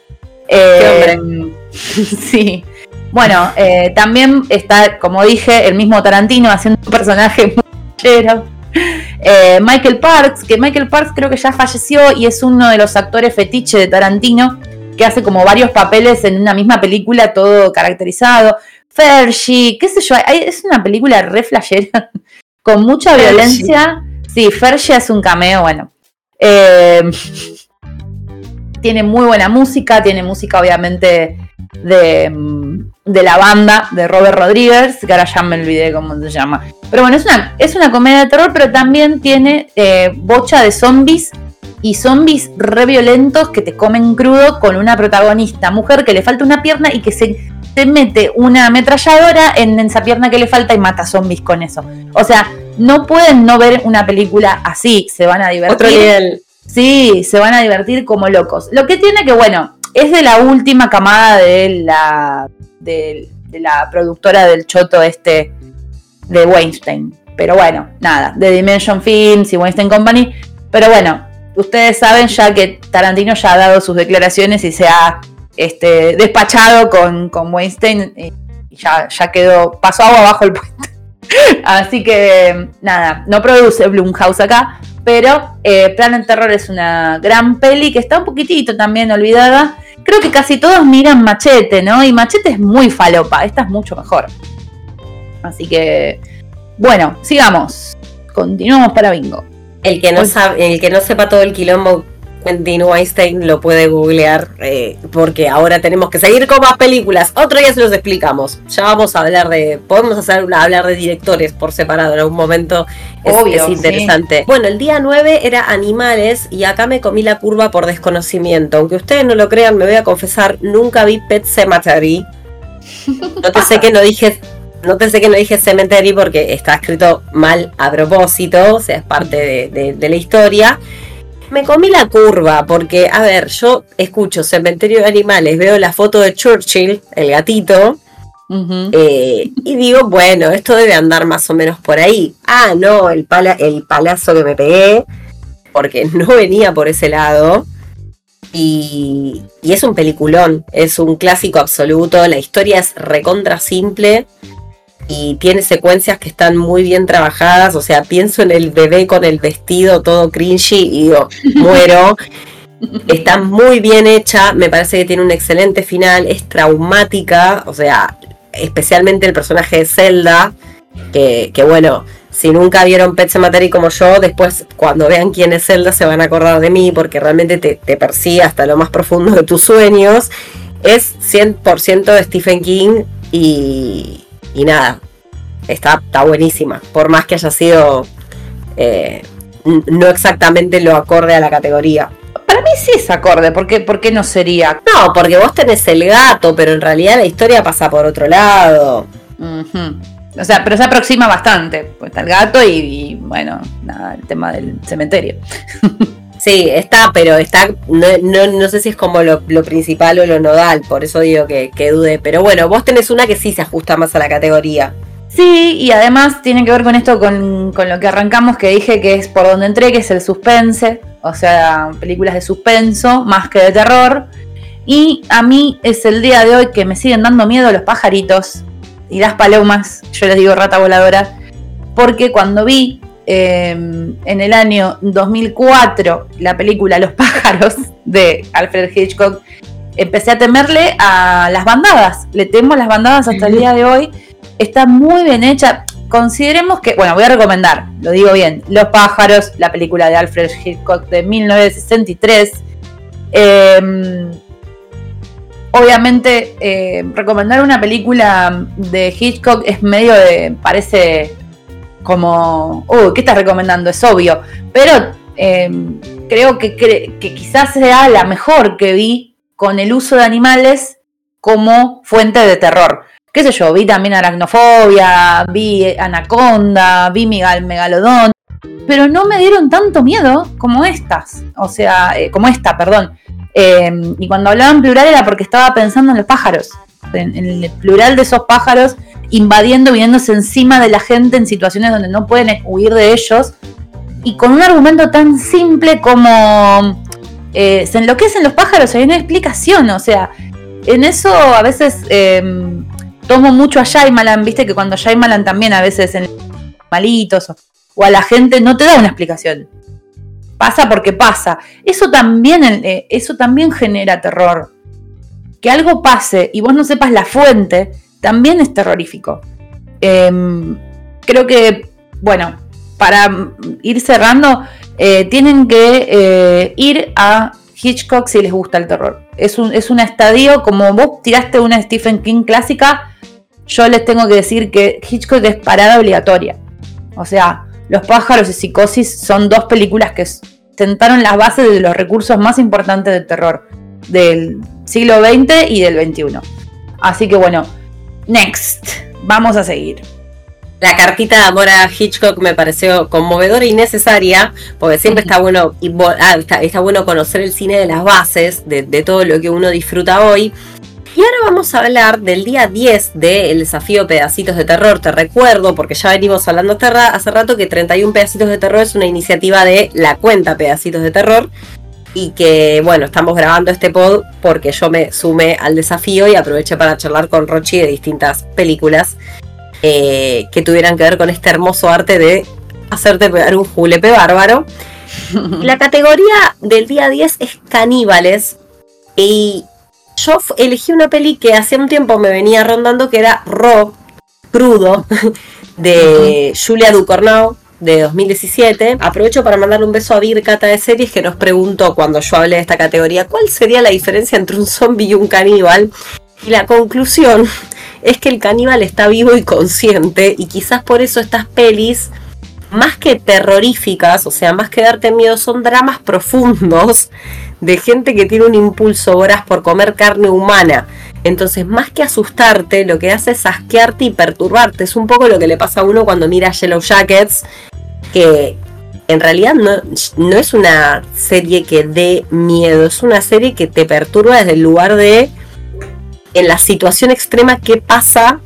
sí. Bueno, eh, también está, como dije, el mismo Tarantino haciendo un personaje muy eh, Michael Parks, que Michael Parks creo que ya falleció y es uno de los actores fetiche de Tarantino, que hace como varios papeles en una misma película, todo caracterizado. Fergie, qué sé yo, es una película re flashera, con mucha violencia. Sí, Fergie es un cameo, bueno. Eh, tiene muy buena música, tiene música obviamente de, de, la banda de Robert Rodríguez, que ahora ya me olvidé cómo se llama. Pero bueno, es una, es una comedia de terror, pero también tiene eh, bocha de zombies y zombies re violentos que te comen crudo con una protagonista mujer que le falta una pierna y que se, se mete una ametralladora en esa pierna que le falta y mata zombies con eso. O sea, no pueden no ver una película así, se van a divertir. Otro nivel. Sí, se van a divertir como locos. Lo que tiene que, bueno, es de la última camada de la, de, la productora del choto este de Weinstein. Pero bueno, nada, de Dimension Films y Weinstein Company. Pero bueno, ustedes saben ya que Tarantino ya ha dado sus declaraciones y se ha este, despachado con, Weinstein y ya, quedó, pasó agua abajo el puente. Así que nada, no produce Blumhouse acá, pero eh, Planet Terror es una gran peli que está un poquitito también olvidada creo que casi todos miran Machete, ¿no? Y Machete es muy falopa, esta es mucho mejor. Así que, bueno, sigamos. Continuamos para Bingo. El que no, sabe, el que no sepa todo el quilombo Quentin Weinstein lo puede googlear eh, porque ahora tenemos que seguir con más películas. Otro día se los explicamos. Ya vamos a hablar de. Podemos hacer una, hablar de directores por separado en algún momento. Es, Obvio, interesante. Bueno, el día 9 era animales y acá me comí la curva por desconocimiento. Aunque ustedes no lo crean, me voy a confesar, nunca vi Pet Cemetery. No te sé que no dije. No te sé que no dije Cemetery porque está escrito mal a propósito, o sea, es parte de la historia. Me comí la curva porque, a ver, yo escucho Cementerio de Animales, veo la foto de Churchill, el gatito, eh, y digo, bueno, esto debe andar más o menos por ahí. Ah, no, el, pala, el palazo que me pegué, porque no venía por ese lado. Y, y, es un peliculón, es un clásico absoluto, la historia es recontra simple y tiene secuencias que están muy bien trabajadas, o sea, pienso en el bebé con el vestido todo cringy y digo, muero. Está muy bien hecha, me parece que tiene un excelente final, es traumática, o sea, especialmente el personaje de Zelda, que, bueno, si nunca vieron Pet Cemetery como yo, después cuando vean quién es Zelda se van a acordar de mí porque realmente te, te persigue hasta lo más profundo de tus sueños. Es 100% de Stephen King y, y nada, está, está buenísima, por más que haya sido eh, no exactamente lo acorde a la categoría. Para mí sí es acorde, ¿por qué, ¿por qué no sería? No, porque vos tenés el gato, pero en realidad la historia pasa por otro lado. O sea, pero se aproxima bastante. Pues está el gato y, bueno, nada, el tema del cementerio. Sí, está, pero está, no, no, sé si es como lo, principal o lo nodal, por eso digo que, que dude. Pero bueno, vos tenés una que sí se ajusta más a la categoría. Sí, y además tiene que ver con esto, con, con, lo que arrancamos, que dije que es por donde entré, que es el suspense, o sea, películas de suspenso más que de terror. Y a mí es el día de hoy que me siguen dando miedo los pajaritos y las palomas, yo les digo rata voladora, porque cuando vi em, en el año 2004 la película Los pájaros de Alfred Hitchcock, empecé a temerle a las bandadas, le temo a las bandadas hasta el día de hoy está muy bien hecha. Consideremos que, bueno, voy a recomendar, lo digo bien, Los pájaros, la película de Alfred Hitchcock de 1963. Em, obviamente, eh, recomendar una película de Hitchcock es medio de, parece como, uy, ¿qué estás recomendando? Es obvio, pero em, creo que, que quizás sea la mejor que vi con el uso de animales como fuente de terror qué sé yo, vi también aracnofobia, vi anaconda, vi megalodón, pero no me dieron tanto miedo como estas, o sea, eh, como esta, perdón. Em, y cuando hablaba en plural era porque estaba pensando en los pájaros, en, el plural de esos pájaros invadiendo, viniéndose encima de la gente en situaciones donde no pueden huir de ellos, y con un argumento tan simple como eh, se enloquecen los pájaros, hay una explicación, o sea, en eso a veces em, tomo mucho a Shyamalan, viste que cuando Shyamalan también a veces en malitos o, a la gente no te da una explicación. Pasa porque pasa. Eso también, eh, eso también genera terror. Que algo pase y vos no sepas la fuente, también es terrorífico. Em, creo que, bueno, para ir cerrando, eh, tienen que eh, ir a Hitchcock si les gusta el terror. Es un, es un estadio, como vos tiraste una Stephen King clásica, yo les tengo que decir que Hitchcock es parada obligatoria. O sea, Los pájaros y Psicosis son dos películas que sentaron las bases de los recursos más importantes del terror del siglo XX y del XXI. Así que bueno, next, vamos a seguir. La cartita de amor a Hitchcock me pareció conmovedora y necesaria, porque siempre está bueno, ah, está, bueno conocer el cine de las bases, de, de todo lo que uno disfruta hoy. Y ahora vamos a hablar del día 10 del desafío Pedacitos de Terror. Te recuerdo, porque ya venimos hablando hace rato, que 31 Pedacitos de Terror es una iniciativa de la cuenta Pedacitos de Terror. Y que, bueno, estamos grabando este pod porque yo me sumé al desafío y aproveché para charlar con Rochi de distintas películas eh, que tuvieran que ver con este hermoso arte de hacerte pegar un julepe bárbaro. La categoría del día 10 es caníbales. Y yo elegí una peli que hace un tiempo me venía rondando que era Raw, crudo, de Julia Ducournau de 2017. Aprovecho para mandarle un beso a Vir Cata de Series que nos preguntó cuando yo hablé de esta categoría cuál sería la diferencia entre un zombie y un caníbal. Y la conclusión es que el caníbal está vivo y consciente y quizás por eso estas pelis más que terroríficas, o sea, más que darte miedo, son dramas profundos de gente que tiene un impulso voraz por comer carne humana. Entonces, más que asustarte, lo que hace es asquearte y perturbarte. Es un poco lo que le pasa a uno cuando mira Yellow Jackets, que en realidad no, no es una serie que dé miedo, es una serie que te perturba desde el lugar de en la situación extrema qué pasa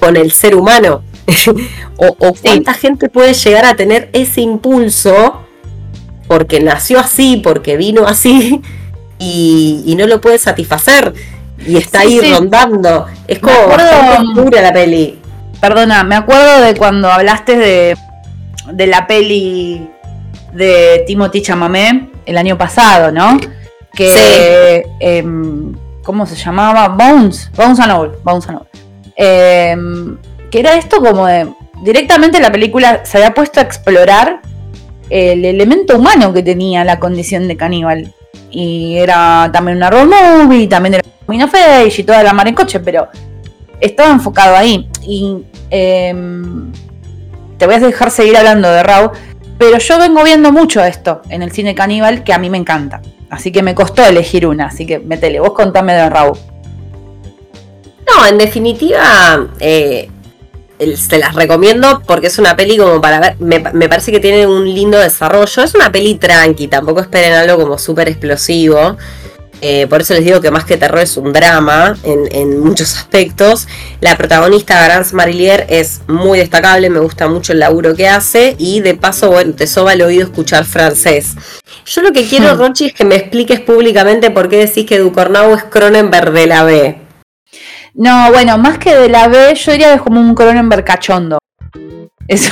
con el ser humano. o, cuánta gente puede llegar a tener ese impulso porque nació así, porque vino así y, no lo puede satisfacer y está ahí rondando. Es como acuerdo, la peli. Perdona, me acuerdo de cuando hablaste de, de la peli de Timothy Chamamé el año pasado, ¿no? Que em, ¿cómo se llamaba? Bones, Bones and All, Bones and All. Em, que era esto como de, directamente la película se había puesto a explorar el elemento humano que tenía la condición de caníbal. Y era también una road movie, también era una Face y toda la mar en coche, pero estaba enfocado ahí. Y em, te voy a dejar seguir hablando de Raw, pero yo vengo viendo mucho esto en el cine caníbal que a mí me encanta. Así que me costó elegir una, así que metele, vos contame de Raw. No, en definitiva, eh, se las recomiendo porque es una peli como para ver, me, parece que tiene un lindo desarrollo, es una peli tranqui, tampoco esperen algo como súper explosivo, eh, por eso les digo que más que terror es un drama en, muchos aspectos. La protagonista Garance Marillier es muy destacable, me gusta mucho el laburo que hace y de paso, bueno, te soba el oído escuchar francés. Yo lo que quiero, hmm. Rochi, es que me expliques públicamente por qué decís que Ducornau es Cronenberg de la B. No, bueno, más que de la B, yo diría que es como un Cronenberg cachondo.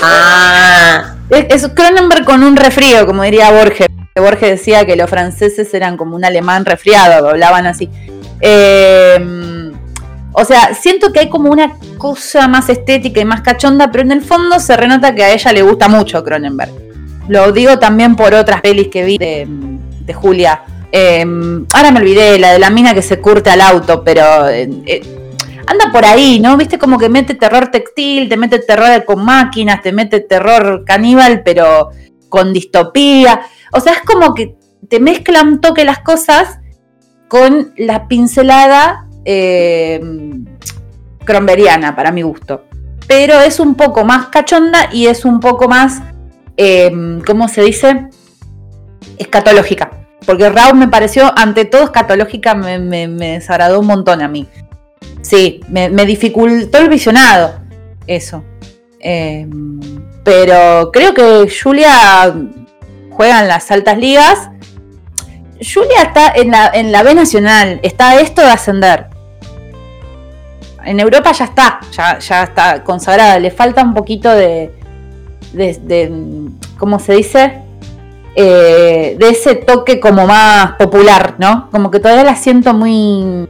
Ah. Es, Cronenberg con un refrío, como diría Borges. Borges decía que los franceses eran como un alemán resfriado, hablaban así. Eh, o sea, siento que hay como una cosa más estética y más cachonda, pero en el fondo se renota que a ella le gusta mucho Cronenberg. Lo digo también por otras pelis que vi de, Julia. Eh, ahora me olvidé, la de la mina que se curte al auto, pero eh, anda por ahí, ¿no? Viste como que mete terror textil, te mete terror con máquinas, te mete terror caníbal, pero con distopía. O sea, es como que te mezclan toque las cosas con la pincelada eh, para mi gusto. Pero es un poco más cachonda y es un poco más, eh, ¿cómo se dice? Escatológica. Porque Raúl me pareció, ante todo, escatológica, me, me desagradó un montón a mí. Sí, me, dificultó el visionado. Eso. Em, pero creo que Julia juega en las altas ligas. Julia está en la, en la B Nacional. Está esto de ascender. En Europa ya está, ya, está consagrada. Le falta un poquito de, de, ¿cómo se dice? Eh, de ese toque como más popular, ¿no? Como que todavía la siento muy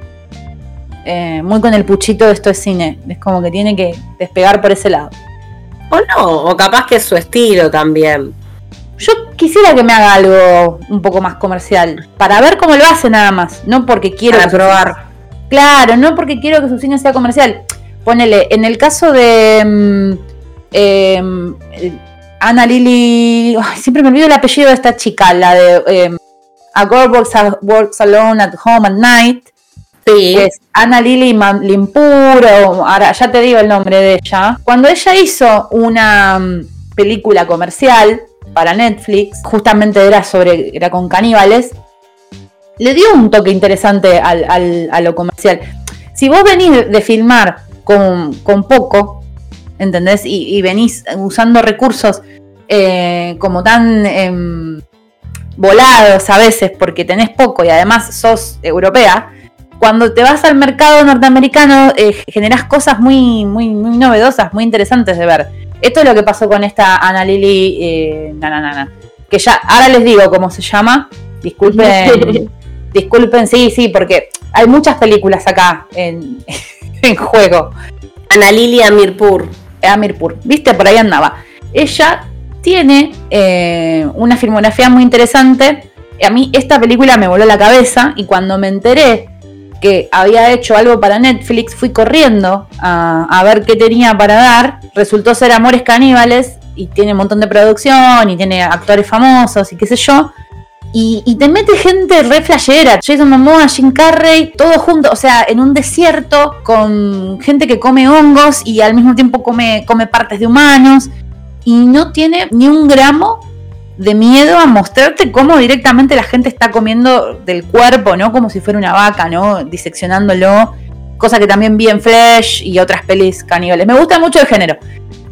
eh, muy con el puchito de esto es cine. Es como que tiene que despegar por ese lado. O no, o capaz que es su estilo también. Yo quisiera que me haga algo un poco más comercial, para ver cómo lo hace nada más, no porque quiero probar. Claro, no porque quiero que su cine sea comercial. Ponele, en el caso de mm, em, Ana Lily, siempre me olvido el apellido de esta chica, la de em, A Girl works Alone at Home at Night. Sí. es Ana Lili Limpuro, ahora ya te digo el nombre de ella. Cuando ella hizo una mm, película comercial para Netflix, justamente era sobre, era con caníbales, le dio un toque interesante a lo comercial. Si vos venís de filmar con, poco, ¿entendés? Y, venís usando recursos eh, como tan em, volados a veces porque tenés poco y además sos europea, cuando te vas al mercado norteamericano eh, generas cosas muy, muy, muy novedosas, muy interesantes de ver. Esto es lo que pasó con esta Ana Lili, eh, que ya, ahora les digo cómo se llama, disculpen, disculpen, sí, sí, porque hay muchas películas acá en, juego. Ana Lili Amirpur. Amirpur, viste, por ahí andaba. Ella tiene eh, una filmografía muy interesante. A mí esta película me voló la cabeza y cuando me enteré que había hecho algo para Netflix, fui corriendo a, ver qué tenía para dar. Resultó ser Amores Caníbales y tiene un montón de producción y tiene actores famosos y qué sé yo. Y, te mete gente re flashera, Jason Momoa, Jim Carrey, todo junto, o sea, en un desierto con gente que come hongos y al mismo tiempo come partes de humanos y no tiene ni un gramo de miedo a mostrarte cómo directamente la gente está comiendo del cuerpo, ¿no? Como si fuera una vaca, ¿no? Diseccionándolo. Cosa que también vi en Flash y otras pelis caníbales. Me gusta mucho el género.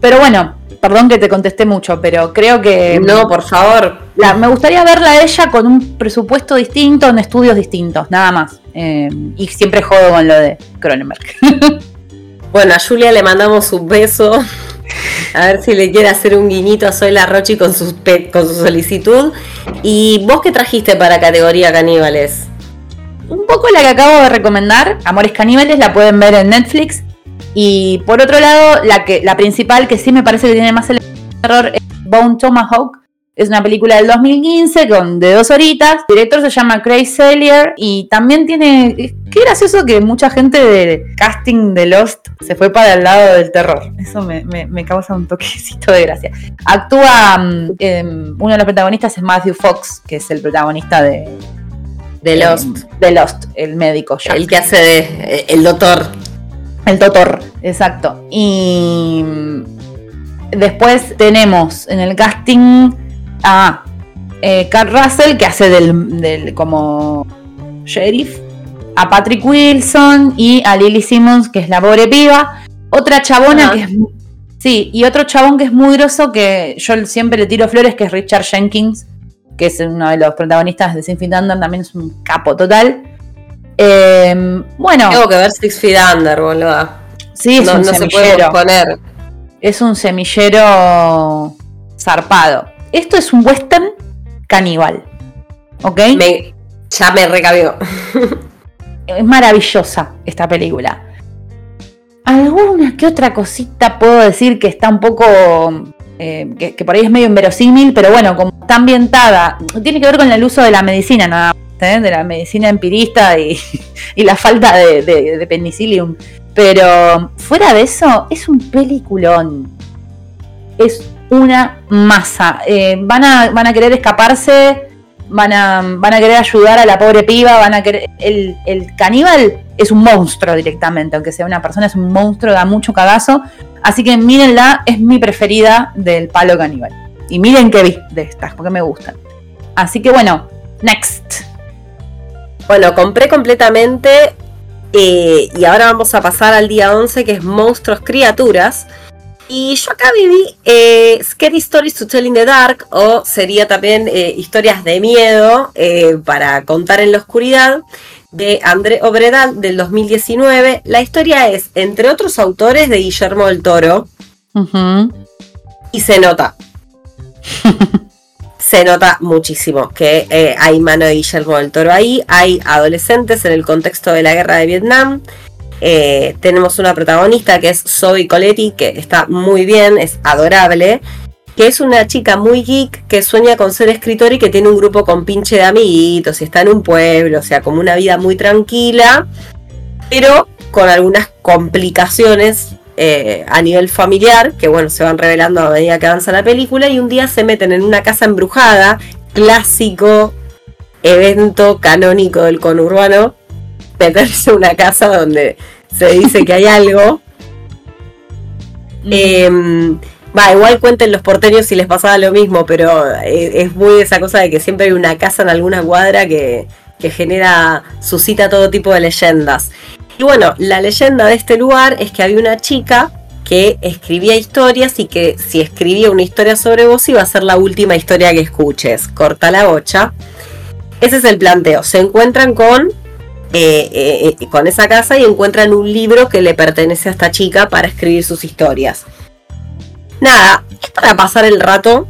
Pero bueno, perdón que te contesté mucho, pero creo que. No, por favor. me gustaría verla a ella con un presupuesto distinto, en estudios distintos, nada más. Eh, y siempre jodo con lo de Cronenberg. bueno, a Julia le mandamos un beso. A ver si le quiere hacer un guiñito a Soy la Rochi con su, solicitud. ¿Y vos qué trajiste para categoría caníbales? Un poco la que acabo de recomendar, Amores Caníbales, la pueden ver en Netflix. Y por otro lado, la, que, la principal que sí me parece que tiene más el terror es Bone Tomahawk, es una película del 2015 con de dos horitas. El director se llama Craig Sellier y también tiene. Qué gracioso que mucha gente de casting de Lost se fue para el lado del terror. Eso me, causa un toquecito de gracia. Actúa. Mm, em, uno de los protagonistas es Matthew Fox, que es el protagonista de. De Lost. de Lost, el médico. El que hace de. Eh, el doctor. El doctor, exacto. Y. Mm, después tenemos en el casting a eh, Carl Russell, que hace del, como sheriff, a Patrick Wilson y a Lily Simmons, que es la pobre piba. Otra chabona que es. Sí, y otro chabón que es muy groso, que yo siempre le tiro flores, que es Richard Jenkins, que es uno de los protagonistas de Six Feet Under, también es un capo total. Em, bueno. Tengo que ver Six Feet Under, boludo. Sí, es un semillero. Es un semillero zarpado. Esto es un western caníbal. ¿Ok? ya me recabió. es maravillosa esta película. Alguna que otra cosita puedo decir que está un poco. Eh, que, por ahí es medio inverosímil, pero bueno, como está ambientada, tiene que ver con el uso de la medicina, nada ¿eh? de la medicina empirista y, la falta de, de, penicillium. Pero fuera de eso, es un peliculón. Es una masa. Eh, van, a, van a querer escaparse, van a, van a querer ayudar a la pobre piba, van a querer... El, caníbal es un monstruo directamente, aunque sea una persona, es un monstruo, da mucho cagazo. Así que mírenla, es mi preferida del palo caníbal. Y miren qué vi de estas, porque me gustan. Así que bueno, next. Bueno, compré completamente eh, y ahora vamos a pasar al día 11 que es Monstruos Criaturas. Y yo acá viví eh, Scary Stories to Tell in the Dark, o sería también eh, historias de miedo eh, para contar en la oscuridad, de André Obredal del 2019. La historia es, entre otros autores, de Guillermo del Toro. Y se nota. se nota muchísimo que hay mano de Guillermo del Toro ahí. Hay adolescentes en el contexto de la guerra de Vietnam. Eh, tenemos una protagonista que es Zoe Coletti, que está muy bien, es adorable. Que es una chica muy geek que sueña con ser escritor y que tiene un grupo con pinche de amiguitos y está en un pueblo, o sea, como una vida muy tranquila, pero con algunas complicaciones eh, a nivel familiar, que bueno, se van revelando a medida que avanza la película, y un día se meten en una casa embrujada, clásico evento canónico del conurbano, meterse en una casa donde se dice que hay algo. Em, va, igual cuenten los porteños si les pasaba lo mismo, pero eh, es, muy esa cosa de que siempre hay una casa en alguna cuadra que, que genera, suscita todo tipo de leyendas. Y bueno, la leyenda de este lugar es que había una chica que escribía historias y que si escribía una historia sobre vos iba a ser la última historia que escuches. Corta la bocha. Ese es el planteo. Se encuentran con eh, eh, eh, con esa casa y encuentran un libro que le pertenece a esta chica para escribir sus historias. Nada, es para pasar el rato.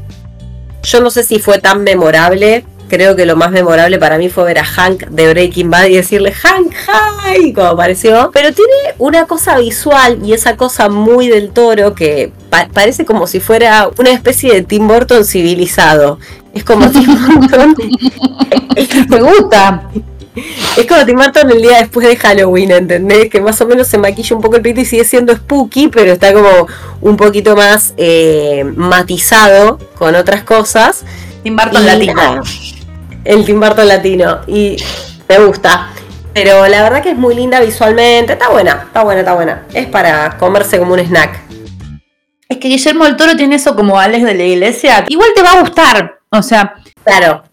Yo no sé si fue tan memorable. Creo que lo más memorable para mí fue ver a Hank de Breaking Bad y decirle Hank, hi, como apareció. Pero tiene una cosa visual y esa cosa muy del toro que parece como si fuera una especie de Tim Burton civilizado. Es como Tim Burton. Me gusta. Es como Tim Burton el día después de Halloween, ¿entendés? Que más o menos se maquilla un poco el pito y sigue siendo spooky, pero está como un poquito más eh, matizado con otras cosas. Tim Burton latino. el Tim Burton latino. Y me gusta. Pero la verdad que es muy linda visualmente. Está buena, está buena, está buena. Es para comerse como un snack. Es que Guillermo del Toro tiene eso como Alex de la Iglesia. Igual te va a gustar. O sea, claro.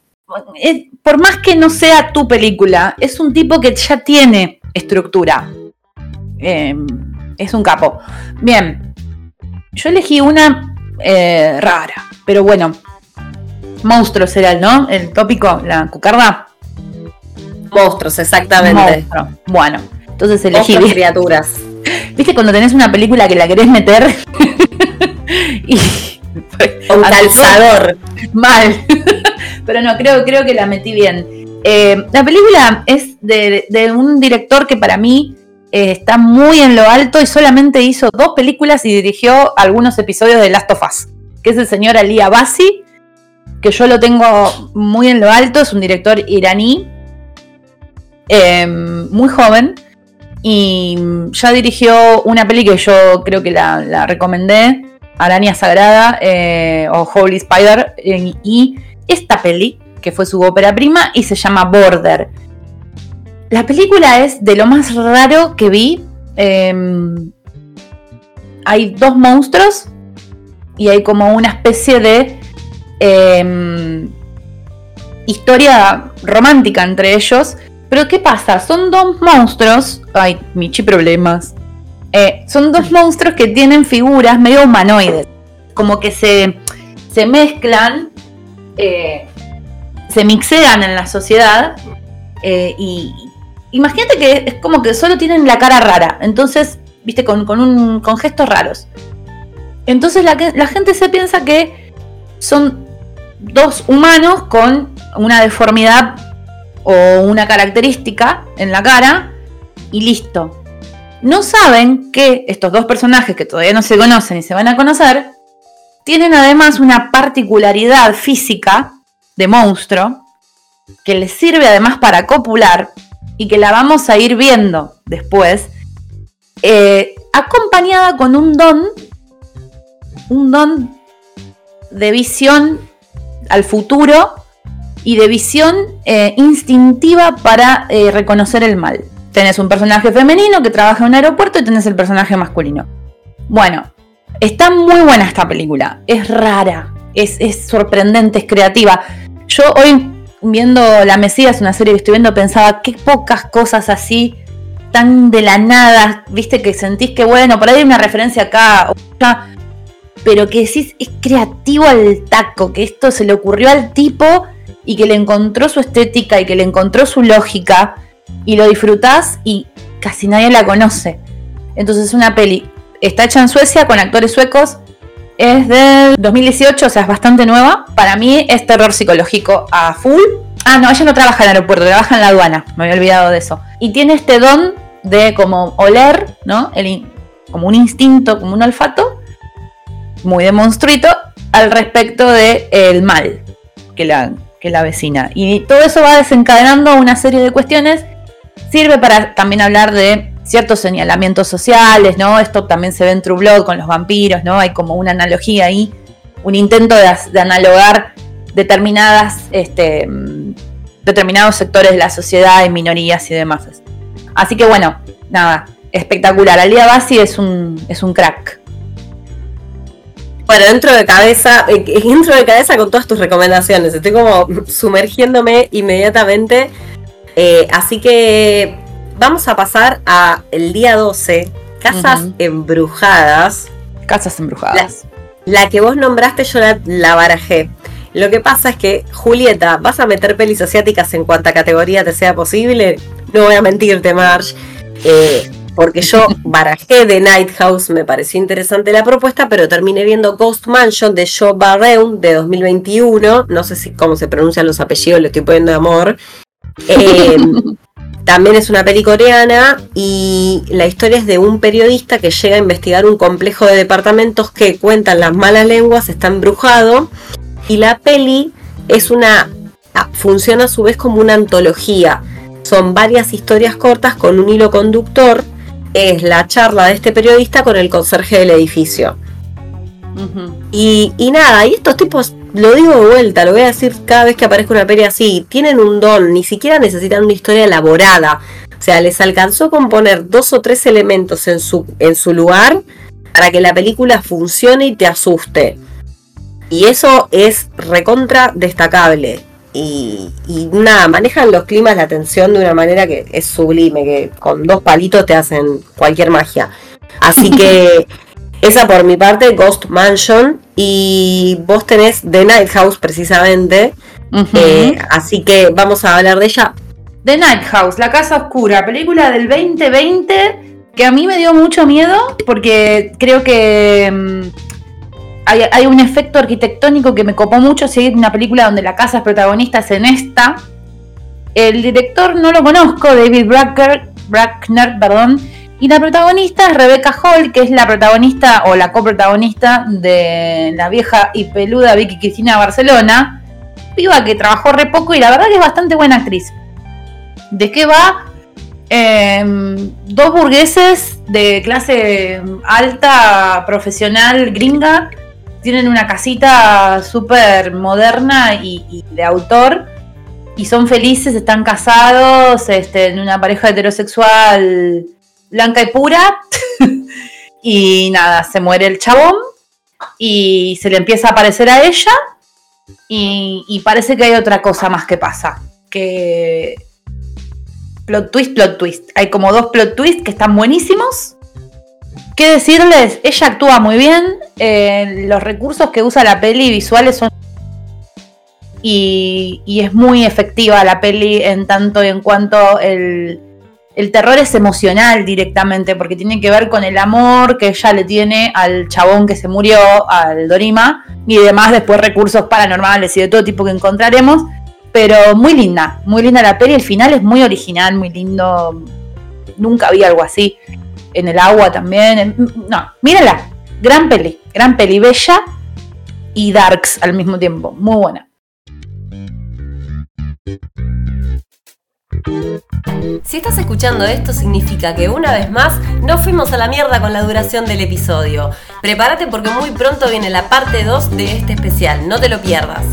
Por más que no sea tu película, es un tipo que ya tiene estructura. Em, es un capo. Bien, yo elegí una eh, rara, pero bueno. Monstruos era el, ¿no? El tópico, la cucarda. Monstruos, exactamente. Bueno, entonces elegí. criaturas. ¿Viste cuando tenés una película que la querés meter? y. Un calzador. Mal. Pero no, creo, creo que la metí bien. Eh, la película es de, un director que para mí eh, está muy en lo alto y solamente hizo dos películas y dirigió algunos episodios de Last of Us, que es el señor Ali Abasi, que yo lo tengo muy en lo alto, es un director iraní, eh, muy joven, y ya dirigió una peli que yo creo que la, recomendé, Araña Sagrada o Holy Spider, y esta peli que fue su ópera prima, y se llama Border. La película es de lo más raro que vi. Em, hay dos monstruos y hay como una especie de em, historia romántica entre ellos. Pero ¿qué pasa? Son dos monstruos. Ay, Michi problemas. Eh, son dos monstruos que tienen figuras medio humanoides. Como que se, se mezclan eh, se mixean en la sociedad eh, y imagínate que es como que solo tienen la cara rara, entonces, viste, con, un, con gestos raros. Entonces la, la gente se piensa que son dos humanos con una deformidad o una característica en la cara y listo. No saben que estos dos personajes que todavía no se conocen y se van a conocer, tienen además una particularidad física de monstruo que les sirve además para copular y que la vamos a ir viendo después, eh, acompañada con un don, un don de visión al futuro y de visión eh, instintiva para eh, reconocer el mal. Tenés un personaje femenino que trabaja en un aeropuerto y tenés el personaje masculino. Bueno, está muy buena esta película, es rara, es, es sorprendente, es creativa. Yo hoy viendo La Mesías, una serie que estoy viendo, pensaba qué pocas cosas así, tan de la nada, viste, que sentís que bueno, por ahí hay una referencia acá, pero que decís, es creativo al taco, que esto se le ocurrió al tipo y que le encontró su estética y que le encontró su lógica y lo disfrutás y casi nadie la conoce. Entonces es una peli, está hecha en Suecia con actores suecos, es del 2018, o sea, es bastante nueva. Para mí es terror psicológico a full. Ah, no, ella no trabaja en el aeropuerto, trabaja en la aduana. Me había olvidado de eso. Y tiene este don de como oler, ¿no? como un instinto, como un olfato, muy de monstruito, al respecto del el mal que la, que la vecina. Y todo eso va desencadenando una serie de cuestiones. Sirve para también hablar de ciertos señalamientos sociales, ¿no? Esto también se ve en True Blood con los vampiros, ¿no? Hay como una analogía ahí, un intento de, analogar determinadas, este, mm, determinados sectores de la sociedad y minorías y demás. Así que bueno, nada, espectacular. Alia Basi es un, es un crack. Bueno, dentro de cabeza, eh, dentro de cabeza con todas tus recomendaciones. Estoy como sumergiéndome inmediatamente. Eh, así que vamos a pasar a el día 12, Casas Embrujadas. Casas Embrujadas. La, que vos nombraste yo la, barajé. Lo que pasa es que, Julieta, ¿vas a meter pelis asiáticas en cuanta categoría te sea posible? No voy a mentirte, Marge. Eh, porque yo barajé de Night House, me pareció interesante la propuesta, pero terminé viendo Ghost Mansion de Joe Barreun de 2021. No sé si cómo se pronuncian los apellidos, le estoy poniendo de amor. Eh, También es una peli coreana y la historia es de un periodista que llega a investigar un complejo de departamentos que cuentan las malas lenguas, está embrujado y la peli es una ah, funciona a su vez como una antología. Son varias historias cortas con un hilo conductor. Es la charla de este periodista con el conserje del edificio. y, y, nada, y estos tipos lo digo de vuelta, lo voy a decir cada vez que aparezca una peli así, tienen un don, ni siquiera necesitan una historia elaborada. O sea, les alcanzó con poner dos o tres elementos en su, en su lugar para que la película funcione y te asuste. Y eso es recontra destacable. Y, y, nada, manejan los climas, la tensión de una manera que es sublime, que con dos palitos te hacen cualquier magia. Así que esa por mi parte, Ghost Mansion. Y vos tenés The Night House precisamente. Eh, así que vamos a hablar de ella. The Night House, La Casa Oscura, película del 2020 que a mí me dio mucho miedo porque creo que mm, hay, un efecto arquitectónico que me copó mucho seguir una película donde la casa es protagonista es en esta. El director no lo conozco, David Brackner, Brackner perdón, y la protagonista es Rebecca Hall, que es la protagonista o la coprotagonista de la vieja y peluda Vicky Cristina Barcelona, viva que trabajó re poco y la verdad que es bastante buena actriz. ¿De qué va? Em, dos burgueses de clase alta, profesional, gringa, tienen una casita súper moderna y, de autor y son felices, están casados, este, en una pareja heterosexual blanca y pura. y nada, se muere el chabón y se le empieza a aparecer a ella y, y parece que hay otra cosa más que pasa. Que plot twist, plot twist. Hay como dos plot twists que están buenísimos ¿Qué decirles? Ella actúa muy bien. Eh, los recursos que usa la peli visuales son. Y, es muy efectiva la peli en tanto y en cuanto el, el terror es emocional directamente, porque tiene que ver con el amor que ella le tiene al chabón que se murió, al Dorima, y demás después recursos paranormales y de todo tipo que encontraremos. Pero muy linda, muy linda la peli, el final es muy original, muy lindo. Nunca vi algo así en el agua también. No, mírala. Gran peli, gran peli, bella y darks al mismo tiempo. Muy buena. Si estás escuchando esto significa que una vez más no fuimos a la mierda con la duración del episodio. Prepárate porque muy pronto viene la parte 2 de este especial, no te lo pierdas.